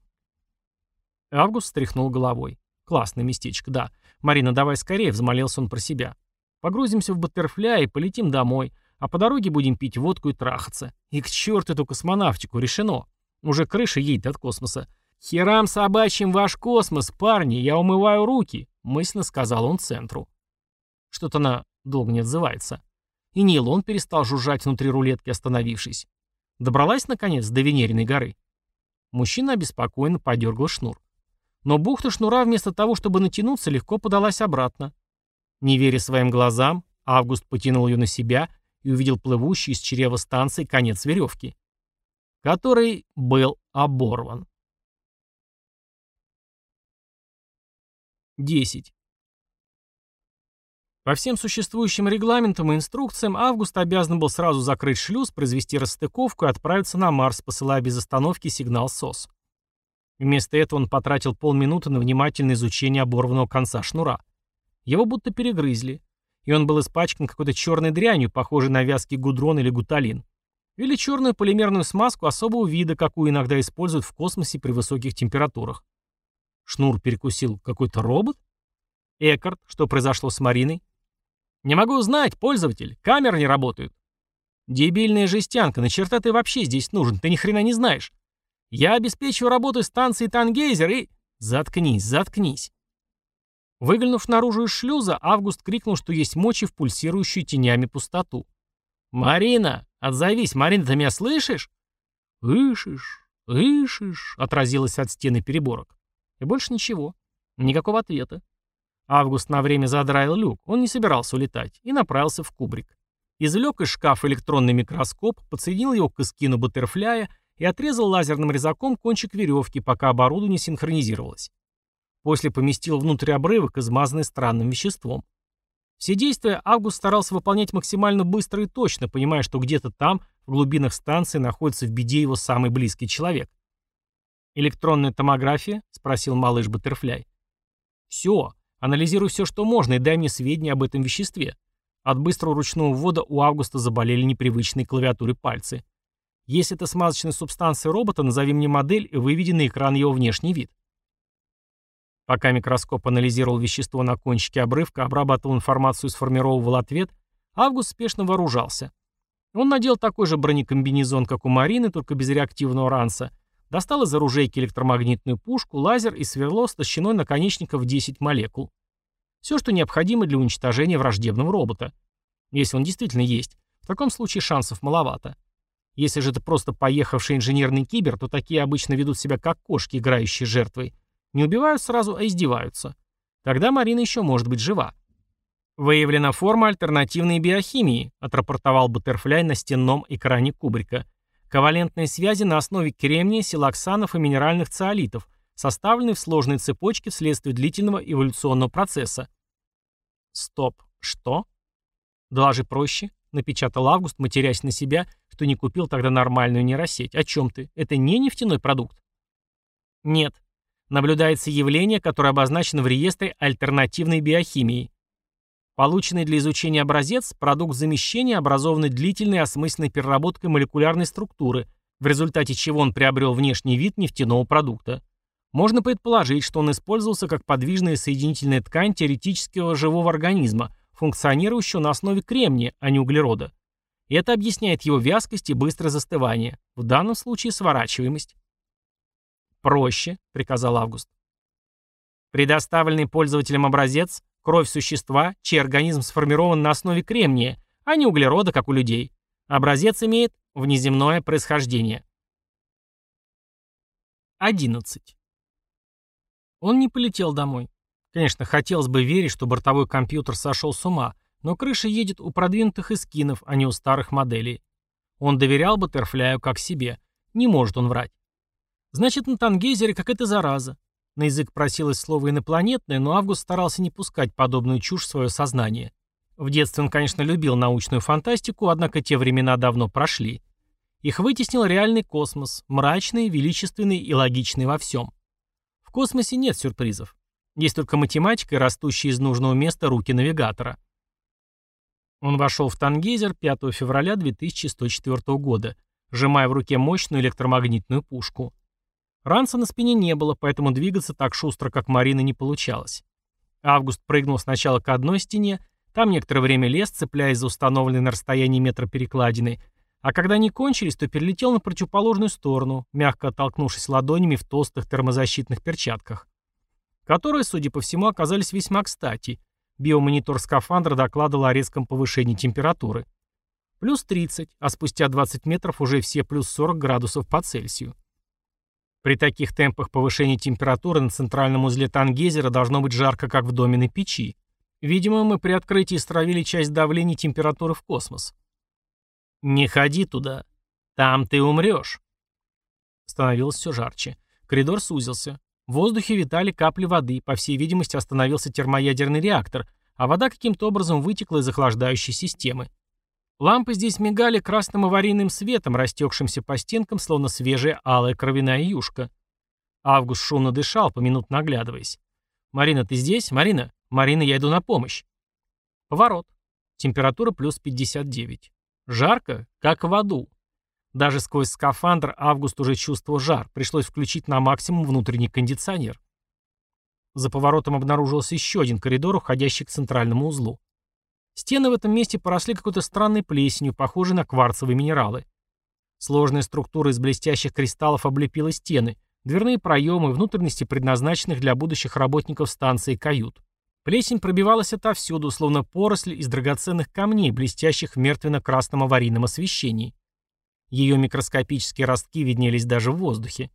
Август стряхнул головой. Классное местечко, да. Марина, давай скорее, взмолился он про себя. Погрузимся в баттерфля и полетим домой, а по дороге будем пить водку и трахаться. И к черту эту космонавтику, решено. Уже крыша едет от космоса. «Херам собачьим ваш космос, парни, я умываю руки», — мысленно сказал он центру. Что-то она долго не отзывается. И нейлон перестал жужжать внутри рулетки, остановившись. Добралась, наконец, до Венериной горы. Мужчина обеспокоенно подергал шнур. Но бухта шнура вместо того, чтобы натянуться, легко подалась обратно. Не веря своим глазам, Август потянул ее на себя и увидел плывущий из чрева станции конец веревки, который был оборван. 10. По всем существующим регламентам и инструкциям Август обязан был сразу закрыть шлюз, произвести расстыковку и отправиться на Марс, посылая без остановки сигнал СОС. Вместо этого он потратил полминуты на внимательное изучение оборванного конца шнура. Его будто перегрызли, и он был испачкан какой-то черной дрянью, похожей на вязкий гудрон или гуталин. Или черную полимерную смазку особого вида, какую иногда используют в космосе при высоких температурах. Шнур перекусил какой-то робот? Экард, что произошло с Мариной? Не могу узнать, пользователь, камеры не работают. Дебильная жестянка, на черта ты вообще здесь нужен, ты ни хрена не знаешь. Я обеспечиваю работу станции Тангейзер и... Заткнись, заткнись. Выглянув наружу из шлюза, Август крикнул, что есть мочи в пульсирующую тенями пустоту. «Марина! Отзовись! Марина, ты меня слышишь?» «Ишишь, ишишь!» — отразилась от стены переборок. И больше ничего. Никакого ответа. Август на время задраил люк, он не собирался улетать, и направился в кубрик. Извлек из шкафа электронный микроскоп, подсоединил его к эскину баттерфляя и отрезал лазерным резаком кончик веревки, пока оборудование синхронизировалось. После поместил внутрь обрывок, измазанный странным веществом. Все действия Август старался выполнять максимально быстро и точно, понимая, что где-то там, в глубинах станции, находится в беде его самый близкий человек. «Электронная томография?» — спросил малыш Баттерфляй. «Все. Анализируй все, что можно, и дай мне сведения об этом веществе». От быстрого ручного ввода у Августа заболели непривычные клавиатуры пальцы. Если это смазочная субстанция робота, назови мне модель и выведи на экран его внешний вид. Пока микроскоп анализировал вещество на кончике обрывка, обрабатывал информацию и сформировывал ответ, Август спешно вооружался. Он надел такой же бронекомбинезон, как у Марины, только без реактивного ранца, достал из оружейки электромагнитную пушку, лазер и сверло с толщиной наконечников 10 молекул. Все, что необходимо для уничтожения враждебного робота. Если он действительно есть, в таком случае шансов маловато. Если же это просто поехавший инженерный кибер, то такие обычно ведут себя как кошки, играющие жертвой, не убивают сразу, а издеваются. Тогда Марина еще может быть жива. Выявлена форма альтернативной биохимии, отрапортовал Баттерфляй на стенном экране кубрика. Ковалентные связи на основе кремния, силоксанов и минеральных циолитов, составленные в сложной цепочке вследствие длительного эволюционного процесса. Стоп. Что? Даже проще, напечатал Август, матерясь на себя, что не купил тогда нормальную нейросеть. О чем ты? Это не нефтяной продукт? Нет, наблюдается явление, которое обозначено в реестре альтернативной биохимии. Полученный для изучения образец – продукт замещения, образованный длительной осмысленной переработкой молекулярной структуры, в результате чего он приобрел внешний вид нефтяного продукта. Можно предположить, что он использовался как подвижная соединительная ткань теоретического живого организма, функционирующего на основе кремния, а не углерода. Это объясняет его вязкость и быстрое застывание, в данном случае сворачиваемость. «Проще», — приказал Август. Предоставленный пользователем образец – кровь существа, чей организм сформирован на основе кремния, а не углерода, как у людей. Образец имеет внеземное происхождение. 11. Он не полетел домой. Конечно, хотелось бы верить, что бортовой компьютер сошел с ума, но крыша едет у продвинутых эскинов, а не у старых моделей. Он доверял Баттерфляю как себе. Не может он врать. Значит, на Тангейзере какая-то зараза. На язык просилось слово «инопланетное», но Август старался не пускать подобную чушь в свое сознание. В детстве он, конечно, любил научную фантастику, однако те времена давно прошли. Их вытеснил реальный космос, мрачный, величественный и логичный во всем. В космосе нет сюрпризов. Есть только математика и растущие из нужного места руки навигатора. Он вошел в Тангейзер 5 февраля 2104 года, сжимая в руке мощную электромагнитную пушку. Ранца на спине не было, поэтому двигаться так шустро, как Марина, не получалось. Август прыгнул сначала к одной стене, там некоторое время лез, цепляясь за установленные на расстоянии метра перекладины, а когда они кончились, то перелетел на противоположную сторону, мягко оттолкнувшись ладонями в толстых термозащитных перчатках. Которые, судя по всему, оказались весьма кстати. Биомонитор скафандра докладывал о резком повышении температуры. Плюс 30, а спустя 20 метров уже все плюс 40 градусов по Цельсию. При таких темпах повышения температуры на центральном узле Тангейзера должно быть жарко, как в доменной печи. Видимо, мы при открытии стравили часть давления температуры в космос. «Не ходи туда. Там ты умрешь». Становилось все жарче. Коридор сузился. В воздухе витали капли воды, по всей видимости остановился термоядерный реактор, а вода каким-то образом вытекла из охлаждающей системы. Лампы здесь мигали красным аварийным светом, растекшимся по стенкам, словно свежая алая кровяная юшка. Август шумно дышал, поминутно оглядываясь. «Марина, ты здесь? Марина? Марина, я иду на помощь». Поворот. Температура плюс 59. Жарко, как в аду. Даже сквозь скафандр Август уже чувствовал жар, пришлось включить на максимум внутренний кондиционер. За поворотом обнаружился еще один коридор, уходящий к центральному узлу. Стены в этом месте поросли какой-то странной плесенью, похожей на кварцевые минералы. Сложная структура из блестящих кристаллов облепила стены, дверные проемы, внутренности предназначенных для будущих работников станции кают. Плесень пробивалась отовсюду, словно поросль из драгоценных камней, блестящих в мертвенно-красном аварийном освещении. Ее микроскопические ростки виднелись даже в воздухе.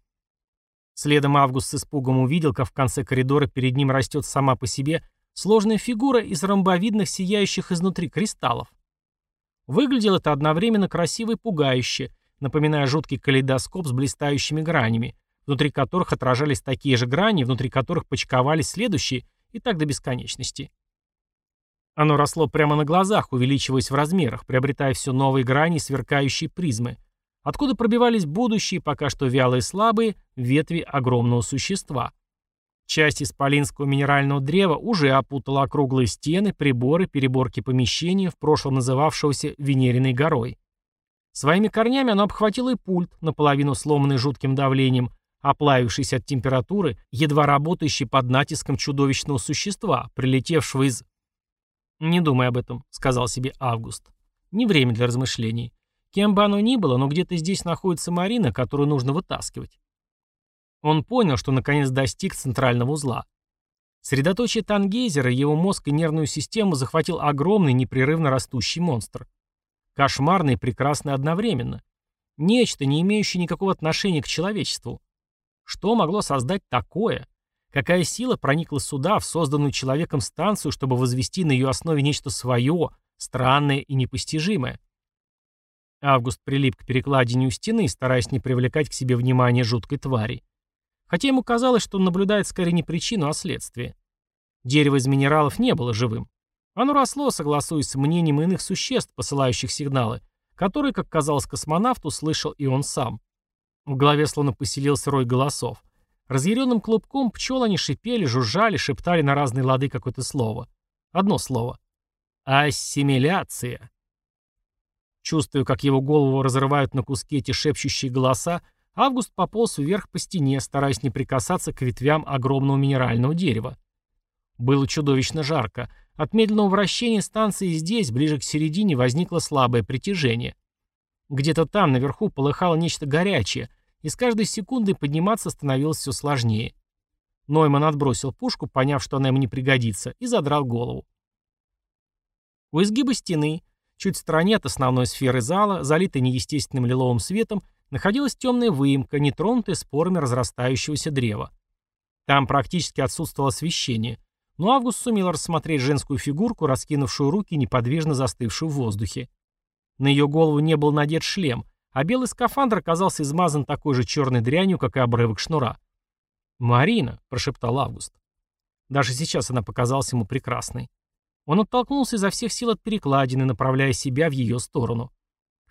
Следом Август с испугом увидел, как в конце коридора перед ним растет сама по себе сложная фигура из ромбовидных сияющих изнутри кристаллов. Выглядело это одновременно красиво и пугающе, напоминая жуткий калейдоскоп с блистающими гранями, внутри которых отражались такие же грани, внутри которых почковались следующие – и так до бесконечности. Оно росло прямо на глазах, увеличиваясь в размерах, приобретая все новые грани и сверкающие призмы, откуда пробивались будущие, пока что вялые и слабые, ветви огромного существа. Часть исполинского минерального древа уже опутала округлые стены, приборы, переборки помещения, в прошлом называвшегося Венериной горой. Своими корнями оно обхватило и пульт, наполовину сломанный жутким давлением, оплавившийся от температуры, едва работающий под натиском чудовищного существа, прилетевшего из... «Не думай об этом», — сказал себе Август. «Не время для размышлений. Кем бы оно ни было, но где-то здесь находится Марина, которую нужно вытаскивать». Он понял, что наконец достиг центрального узла. Средоточие Тангейзера, его мозг и нервную систему захватил огромный, непрерывно растущий монстр. Кошмарный и прекрасный одновременно. Нечто, не имеющее никакого отношения к человечеству. Что могло создать такое? Какая сила проникла сюда, в созданную человеком станцию, чтобы возвести на ее основе нечто свое, странное и непостижимое? Август прилип к перекладине у стены, стараясь не привлекать к себе внимание жуткой твари. Хотя ему казалось, что он наблюдает скорее не причину, а следствие. Дерево из минералов не было живым. Оно росло, согласуясь с мнением иных существ, посылающих сигналы, которые, как казалось космонавту, слышал и он сам. В голове словно поселился рой голосов. Разъяренным клубком пчел они шипели, жужжали, шептали на разные лады какое-то слово. Одно слово. Ассимиляция. Чувствуя, как его голову разрывают на куски эти шепчущие голоса, Август пополз вверх по стене, стараясь не прикасаться к ветвям огромного минерального дерева. Было чудовищно жарко. От медленного вращения станции здесь, ближе к середине, возникло слабое притяжение. Где-то там, наверху, полыхало нечто горячее, и с каждой секундой подниматься становилось все сложнее. Нойман отбросил пушку, поняв, что она ему не пригодится, и задрал голову. У изгиба стены, чуть в стороне от основной сферы зала, залитой неестественным лиловым светом, находилась темная выемка, нетронутая спорами разрастающегося древа. Там практически отсутствовало освещение, но Август сумел рассмотреть женскую фигурку, раскинувшую руки, неподвижно застывшую в воздухе. На ее голову не был надет шлем, а белый скафандр оказался измазан такой же черной дрянью, как и обрывок шнура. «Марина», — прошептал Август. Даже сейчас она показалась ему прекрасной. Он оттолкнулся изо всех сил от перекладины, направляя себя в ее сторону.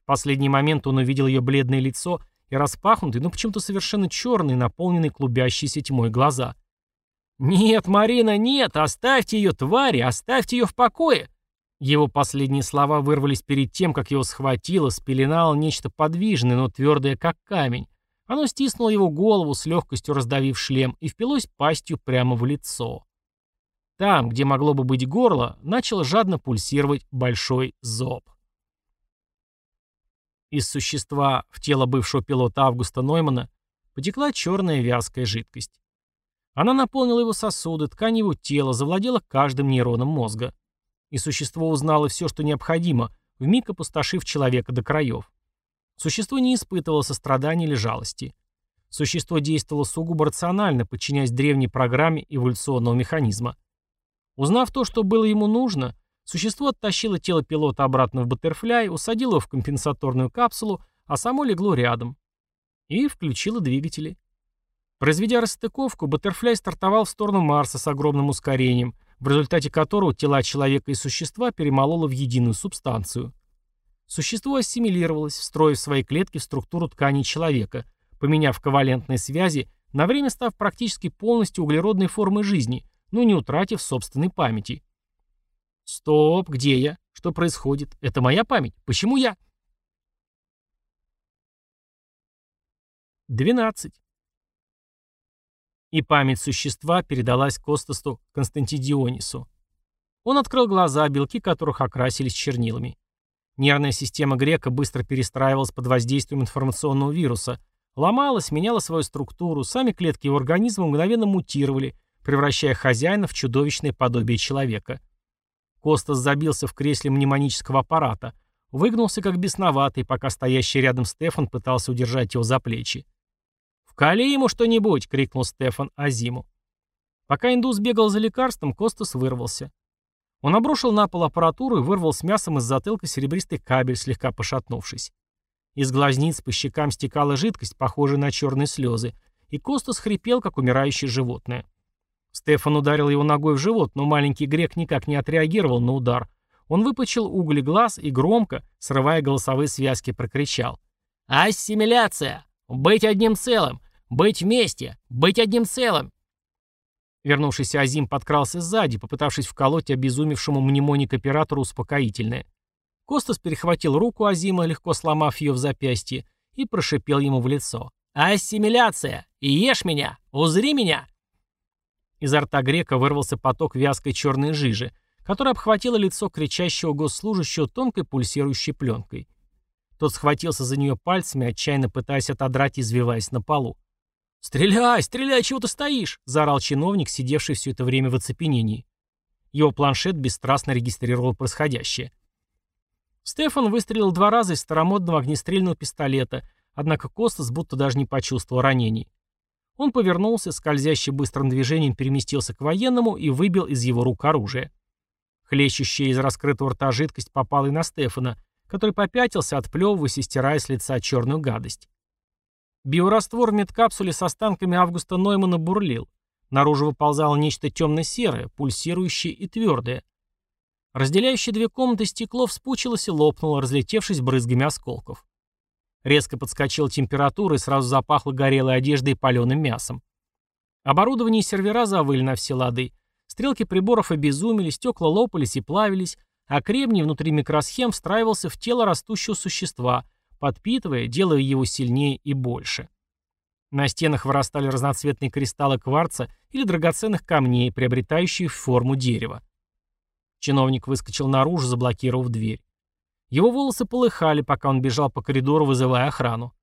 Последний момент он увидел ее бледное лицо и распахнутый, но почему-то совершенно черный, наполненный клубящейся тьмой глаза. «Нет, Марина, нет! Оставьте ее, твари! Оставьте ее в покое!» Его последние слова вырвались перед тем, как его схватило, спеленало нечто подвижное, но твердое, как камень. Оно стиснуло его голову, с легкостью раздавив шлем, и впилось пастью прямо в лицо. Там, где могло бы быть горло, начал жадно пульсировать большой зоб. Из существа в тело бывшего пилота Августа Ноймана потекла черная вязкая жидкость. Она наполнила его сосуды, ткань его тела, завладела каждым нейроном мозга. И существо узнало все, что необходимо, вмиг опустошив человека до краев. Существо не испытывало сострадания или жалости. Существо действовало сугубо рационально, подчиняясь древней программе эволюционного механизма. Узнав то, что было ему нужно, существо оттащило тело пилота обратно в Баттерфляй, усадило его в компенсаторную капсулу, а само легло рядом. И включило двигатели. Произведя расстыковку, Баттерфляй стартовал в сторону Марса с огромным ускорением, в результате которого тела человека и существа перемололо в единую субстанцию. Существо ассимилировалось, встроив свои клетки в структуру тканей человека, поменяв ковалентные связи, на время став практически полностью углеродной формой жизни, но не утратив собственной памяти. Стоп, где я? Что происходит? Это моя память? Почему я? 12. И память существа передалась Костасту Константидионису. Он открыл глаза, белки которых окрасились чернилами. Нервная система Грека быстро перестраивалась под воздействием информационного вируса, ломалась, меняла свою структуру, сами клетки его организма мгновенно мутировали, превращая хозяина в чудовищное подобие человека. Костас забился в кресле мнемонического аппарата, выгнулся как бесноватый, пока стоящий рядом Стефан пытался удержать его за плечи. «Вкали ему что-нибудь!» — крикнул Стефан Азиму. Пока индус бегал за лекарством, Костас вырвался. Он обрушил на пол аппаратуру и вырвал с мясом из затылка серебристый кабель, слегка пошатнувшись. Из глазниц по щекам стекала жидкость, похожая на черные слезы, и Костас хрипел, как умирающее животное. Стефан ударил его ногой в живот, но маленький грек никак не отреагировал на удар. Он выпучил угли глаз и громко, срывая голосовые связки, прокричал. «Ассимиляция! Быть одним целым! «Быть вместе! Быть одним целым!» Вернувшийся Азим подкрался сзади, попытавшись вколоть обезумевшему мнемоник-оператору успокоительное. Костас перехватил руку Азима, легко сломав ее в запястье, и прошипел ему в лицо. «Ассимиляция! И ешь меня! Узри меня!» Изо рта грека вырвался поток вязкой черной жижи, которая обхватила лицо кричащего госслужащего тонкой пульсирующей пленкой. Тот схватился за нее пальцами, отчаянно пытаясь отодрать, извиваясь на полу. «Стреляй, стреляй, чего ты стоишь?» – заорал чиновник, сидевший все это время в оцепенении. Его планшет бесстрастно регистрировал происходящее. Стефан выстрелил два раза из старомодного огнестрельного пистолета, однако Костас будто даже не почувствовал ранений. Он повернулся, скользящий быстрым движением переместился к военному и выбил из его рук оружие. Хлещущая из раскрытого рта жидкость попала и на Стефана, который попятился, отплевываясь и стирая с лица черную гадость. Биораствор в медкапсуле с останками Августа Ноймана бурлил. Наружу выползало нечто темно-серое, пульсирующее и твердое. Разделяющее две комнаты стекло вспучилось и лопнуло, разлетевшись брызгами осколков. Резко подскочила температура и сразу запахло горелой одеждой и паленым мясом. Оборудование и сервера завыли на все лады. Стрелки приборов обезумели, стекла лопались и плавились, а кремний внутри микросхем встраивался в тело растущего существа – подпитывая, делая его сильнее и больше. На стенах вырастали разноцветные кристаллы кварца или драгоценных камней, приобретающие форму дерева. Чиновник выскочил наружу, заблокировав дверь. Его волосы полыхали, пока он бежал по коридору, вызывая охрану.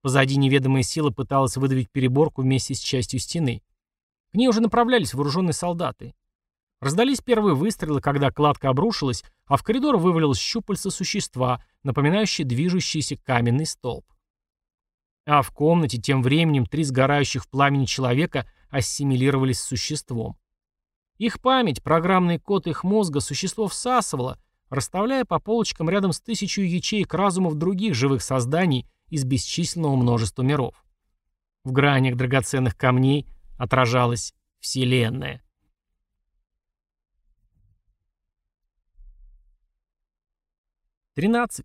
Позади неведомая сила пыталась выдавить переборку вместе с частью стены. К ней уже направлялись вооруженные солдаты. Раздались первые выстрелы, когда кладка обрушилась, а в коридор вывалилось щупальце существа, напоминающее движущийся каменный столб. А в комнате тем временем три сгорающих в пламени человека ассимилировались с существом. Их память, программный код их мозга существо всасывало, расставляя по полочкам рядом с тысячей ячеек разумов других живых созданий из бесчисленного множества миров. В гранях драгоценных камней отражалась Вселенная. 13.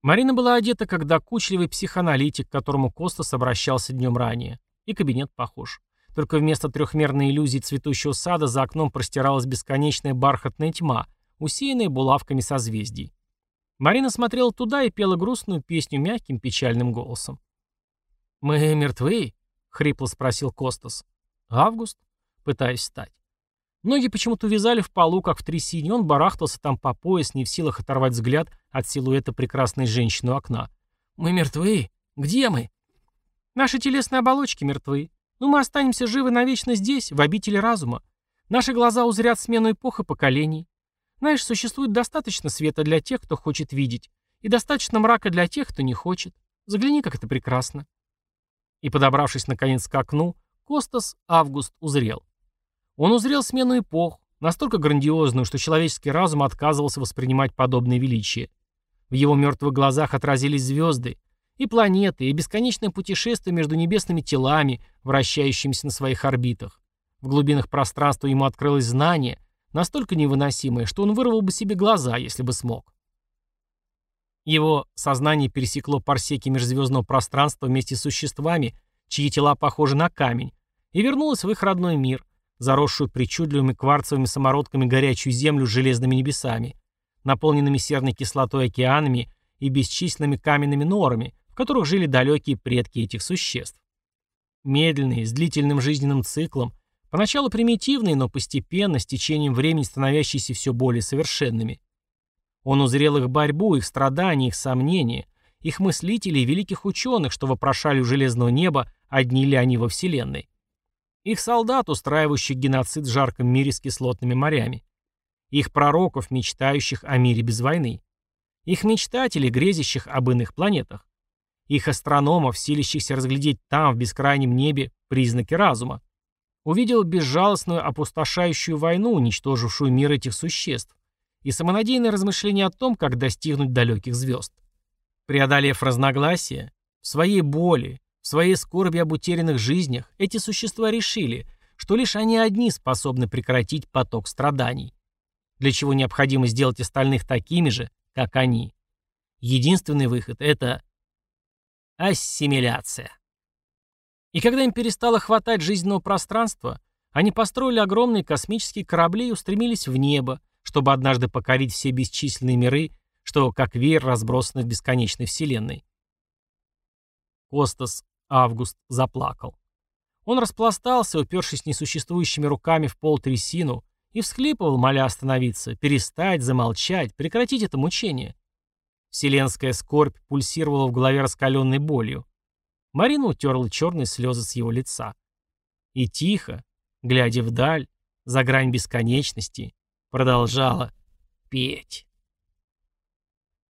Марина была одета как докучливый психоаналитик, к которому Костас обращался днем ранее. И кабинет похож. Только вместо трехмерной иллюзии цветущего сада за окном простиралась бесконечная бархатная тьма, усеянная булавками созвездий. Марина смотрела туда и пела грустную песню мягким печальным голосом. «Мы мертвы?» — хрипло спросил Костас. «Август?» — пытаясь встать. Ноги почему-то вязали в полу, как в трясине, он барахтался там по пояс, не в силах оторвать взгляд от силуэта прекрасной женщины у окна. «Мы мертвы? Где мы?» «Наши телесные оболочки мертвы. Но мы останемся живы навечно здесь, в обители разума. Наши глаза узрят смену эпох и поколений. Знаешь, существует достаточно света для тех, кто хочет видеть, и достаточно мрака для тех, кто не хочет. Загляни, как это прекрасно». И, подобравшись наконец к окну, Костас Август узрел. Он узрел смену эпох, настолько грандиозную, что человеческий разум отказывался воспринимать подобное величие. В его мертвых глазах отразились звезды, и планеты, и бесконечное путешествие между небесными телами, вращающимися на своих орбитах. В глубинах пространства ему открылось знание, настолько невыносимое, что он вырвал бы себе глаза, если бы смог. Его сознание пересекло парсеки межзвездного пространства вместе с существами, чьи тела похожи на камень, и вернулось в их родной мир, заросшую причудливыми кварцевыми самородками горячую землю с железными небесами, наполненными серной кислотой океанами и бесчисленными каменными норами, в которых жили далекие предки этих существ. Медленные, с длительным жизненным циклом, поначалу примитивные, но постепенно, с течением времени становящиеся все более совершенными. Он узрел их борьбу, их страдания, их сомнения, их мыслителей великих ученых, что вопрошали у железного неба, одни ли они во Вселенной. Их солдат, устраивающих геноцид в жарком мире с кислотными морями. Их пророков, мечтающих о мире без войны. Их мечтателей, грезящих об иных планетах. Их астрономов, силящихся разглядеть там, в бескрайнем небе, признаки разума. Увидел безжалостную опустошающую войну, уничтожившую мир этих существ, и самонадеянное размышление о том, как достигнуть далеких звезд. Преодолев разногласия, в своей боли, в своей скорби об утерянных жизнях эти существа решили, что лишь они одни способны прекратить поток страданий, для чего необходимо сделать остальных такими же, как они. Единственный выход — это ассимиляция. И когда им перестало хватать жизненного пространства, они построили огромные космические корабли и устремились в небо, чтобы однажды покорить все бесчисленные миры, что как веер разбросаны в бесконечной вселенной. Костас Август заплакал. Он распластался, упершись несуществующими руками в пол трясину, и всхлипывал, моля остановиться, перестать, замолчать, прекратить это мучение. Вселенская скорбь пульсировала в голове раскаленной болью. Марина утерла черные слезы с его лица. И тихо, глядя вдаль, за грань бесконечности, продолжала петь.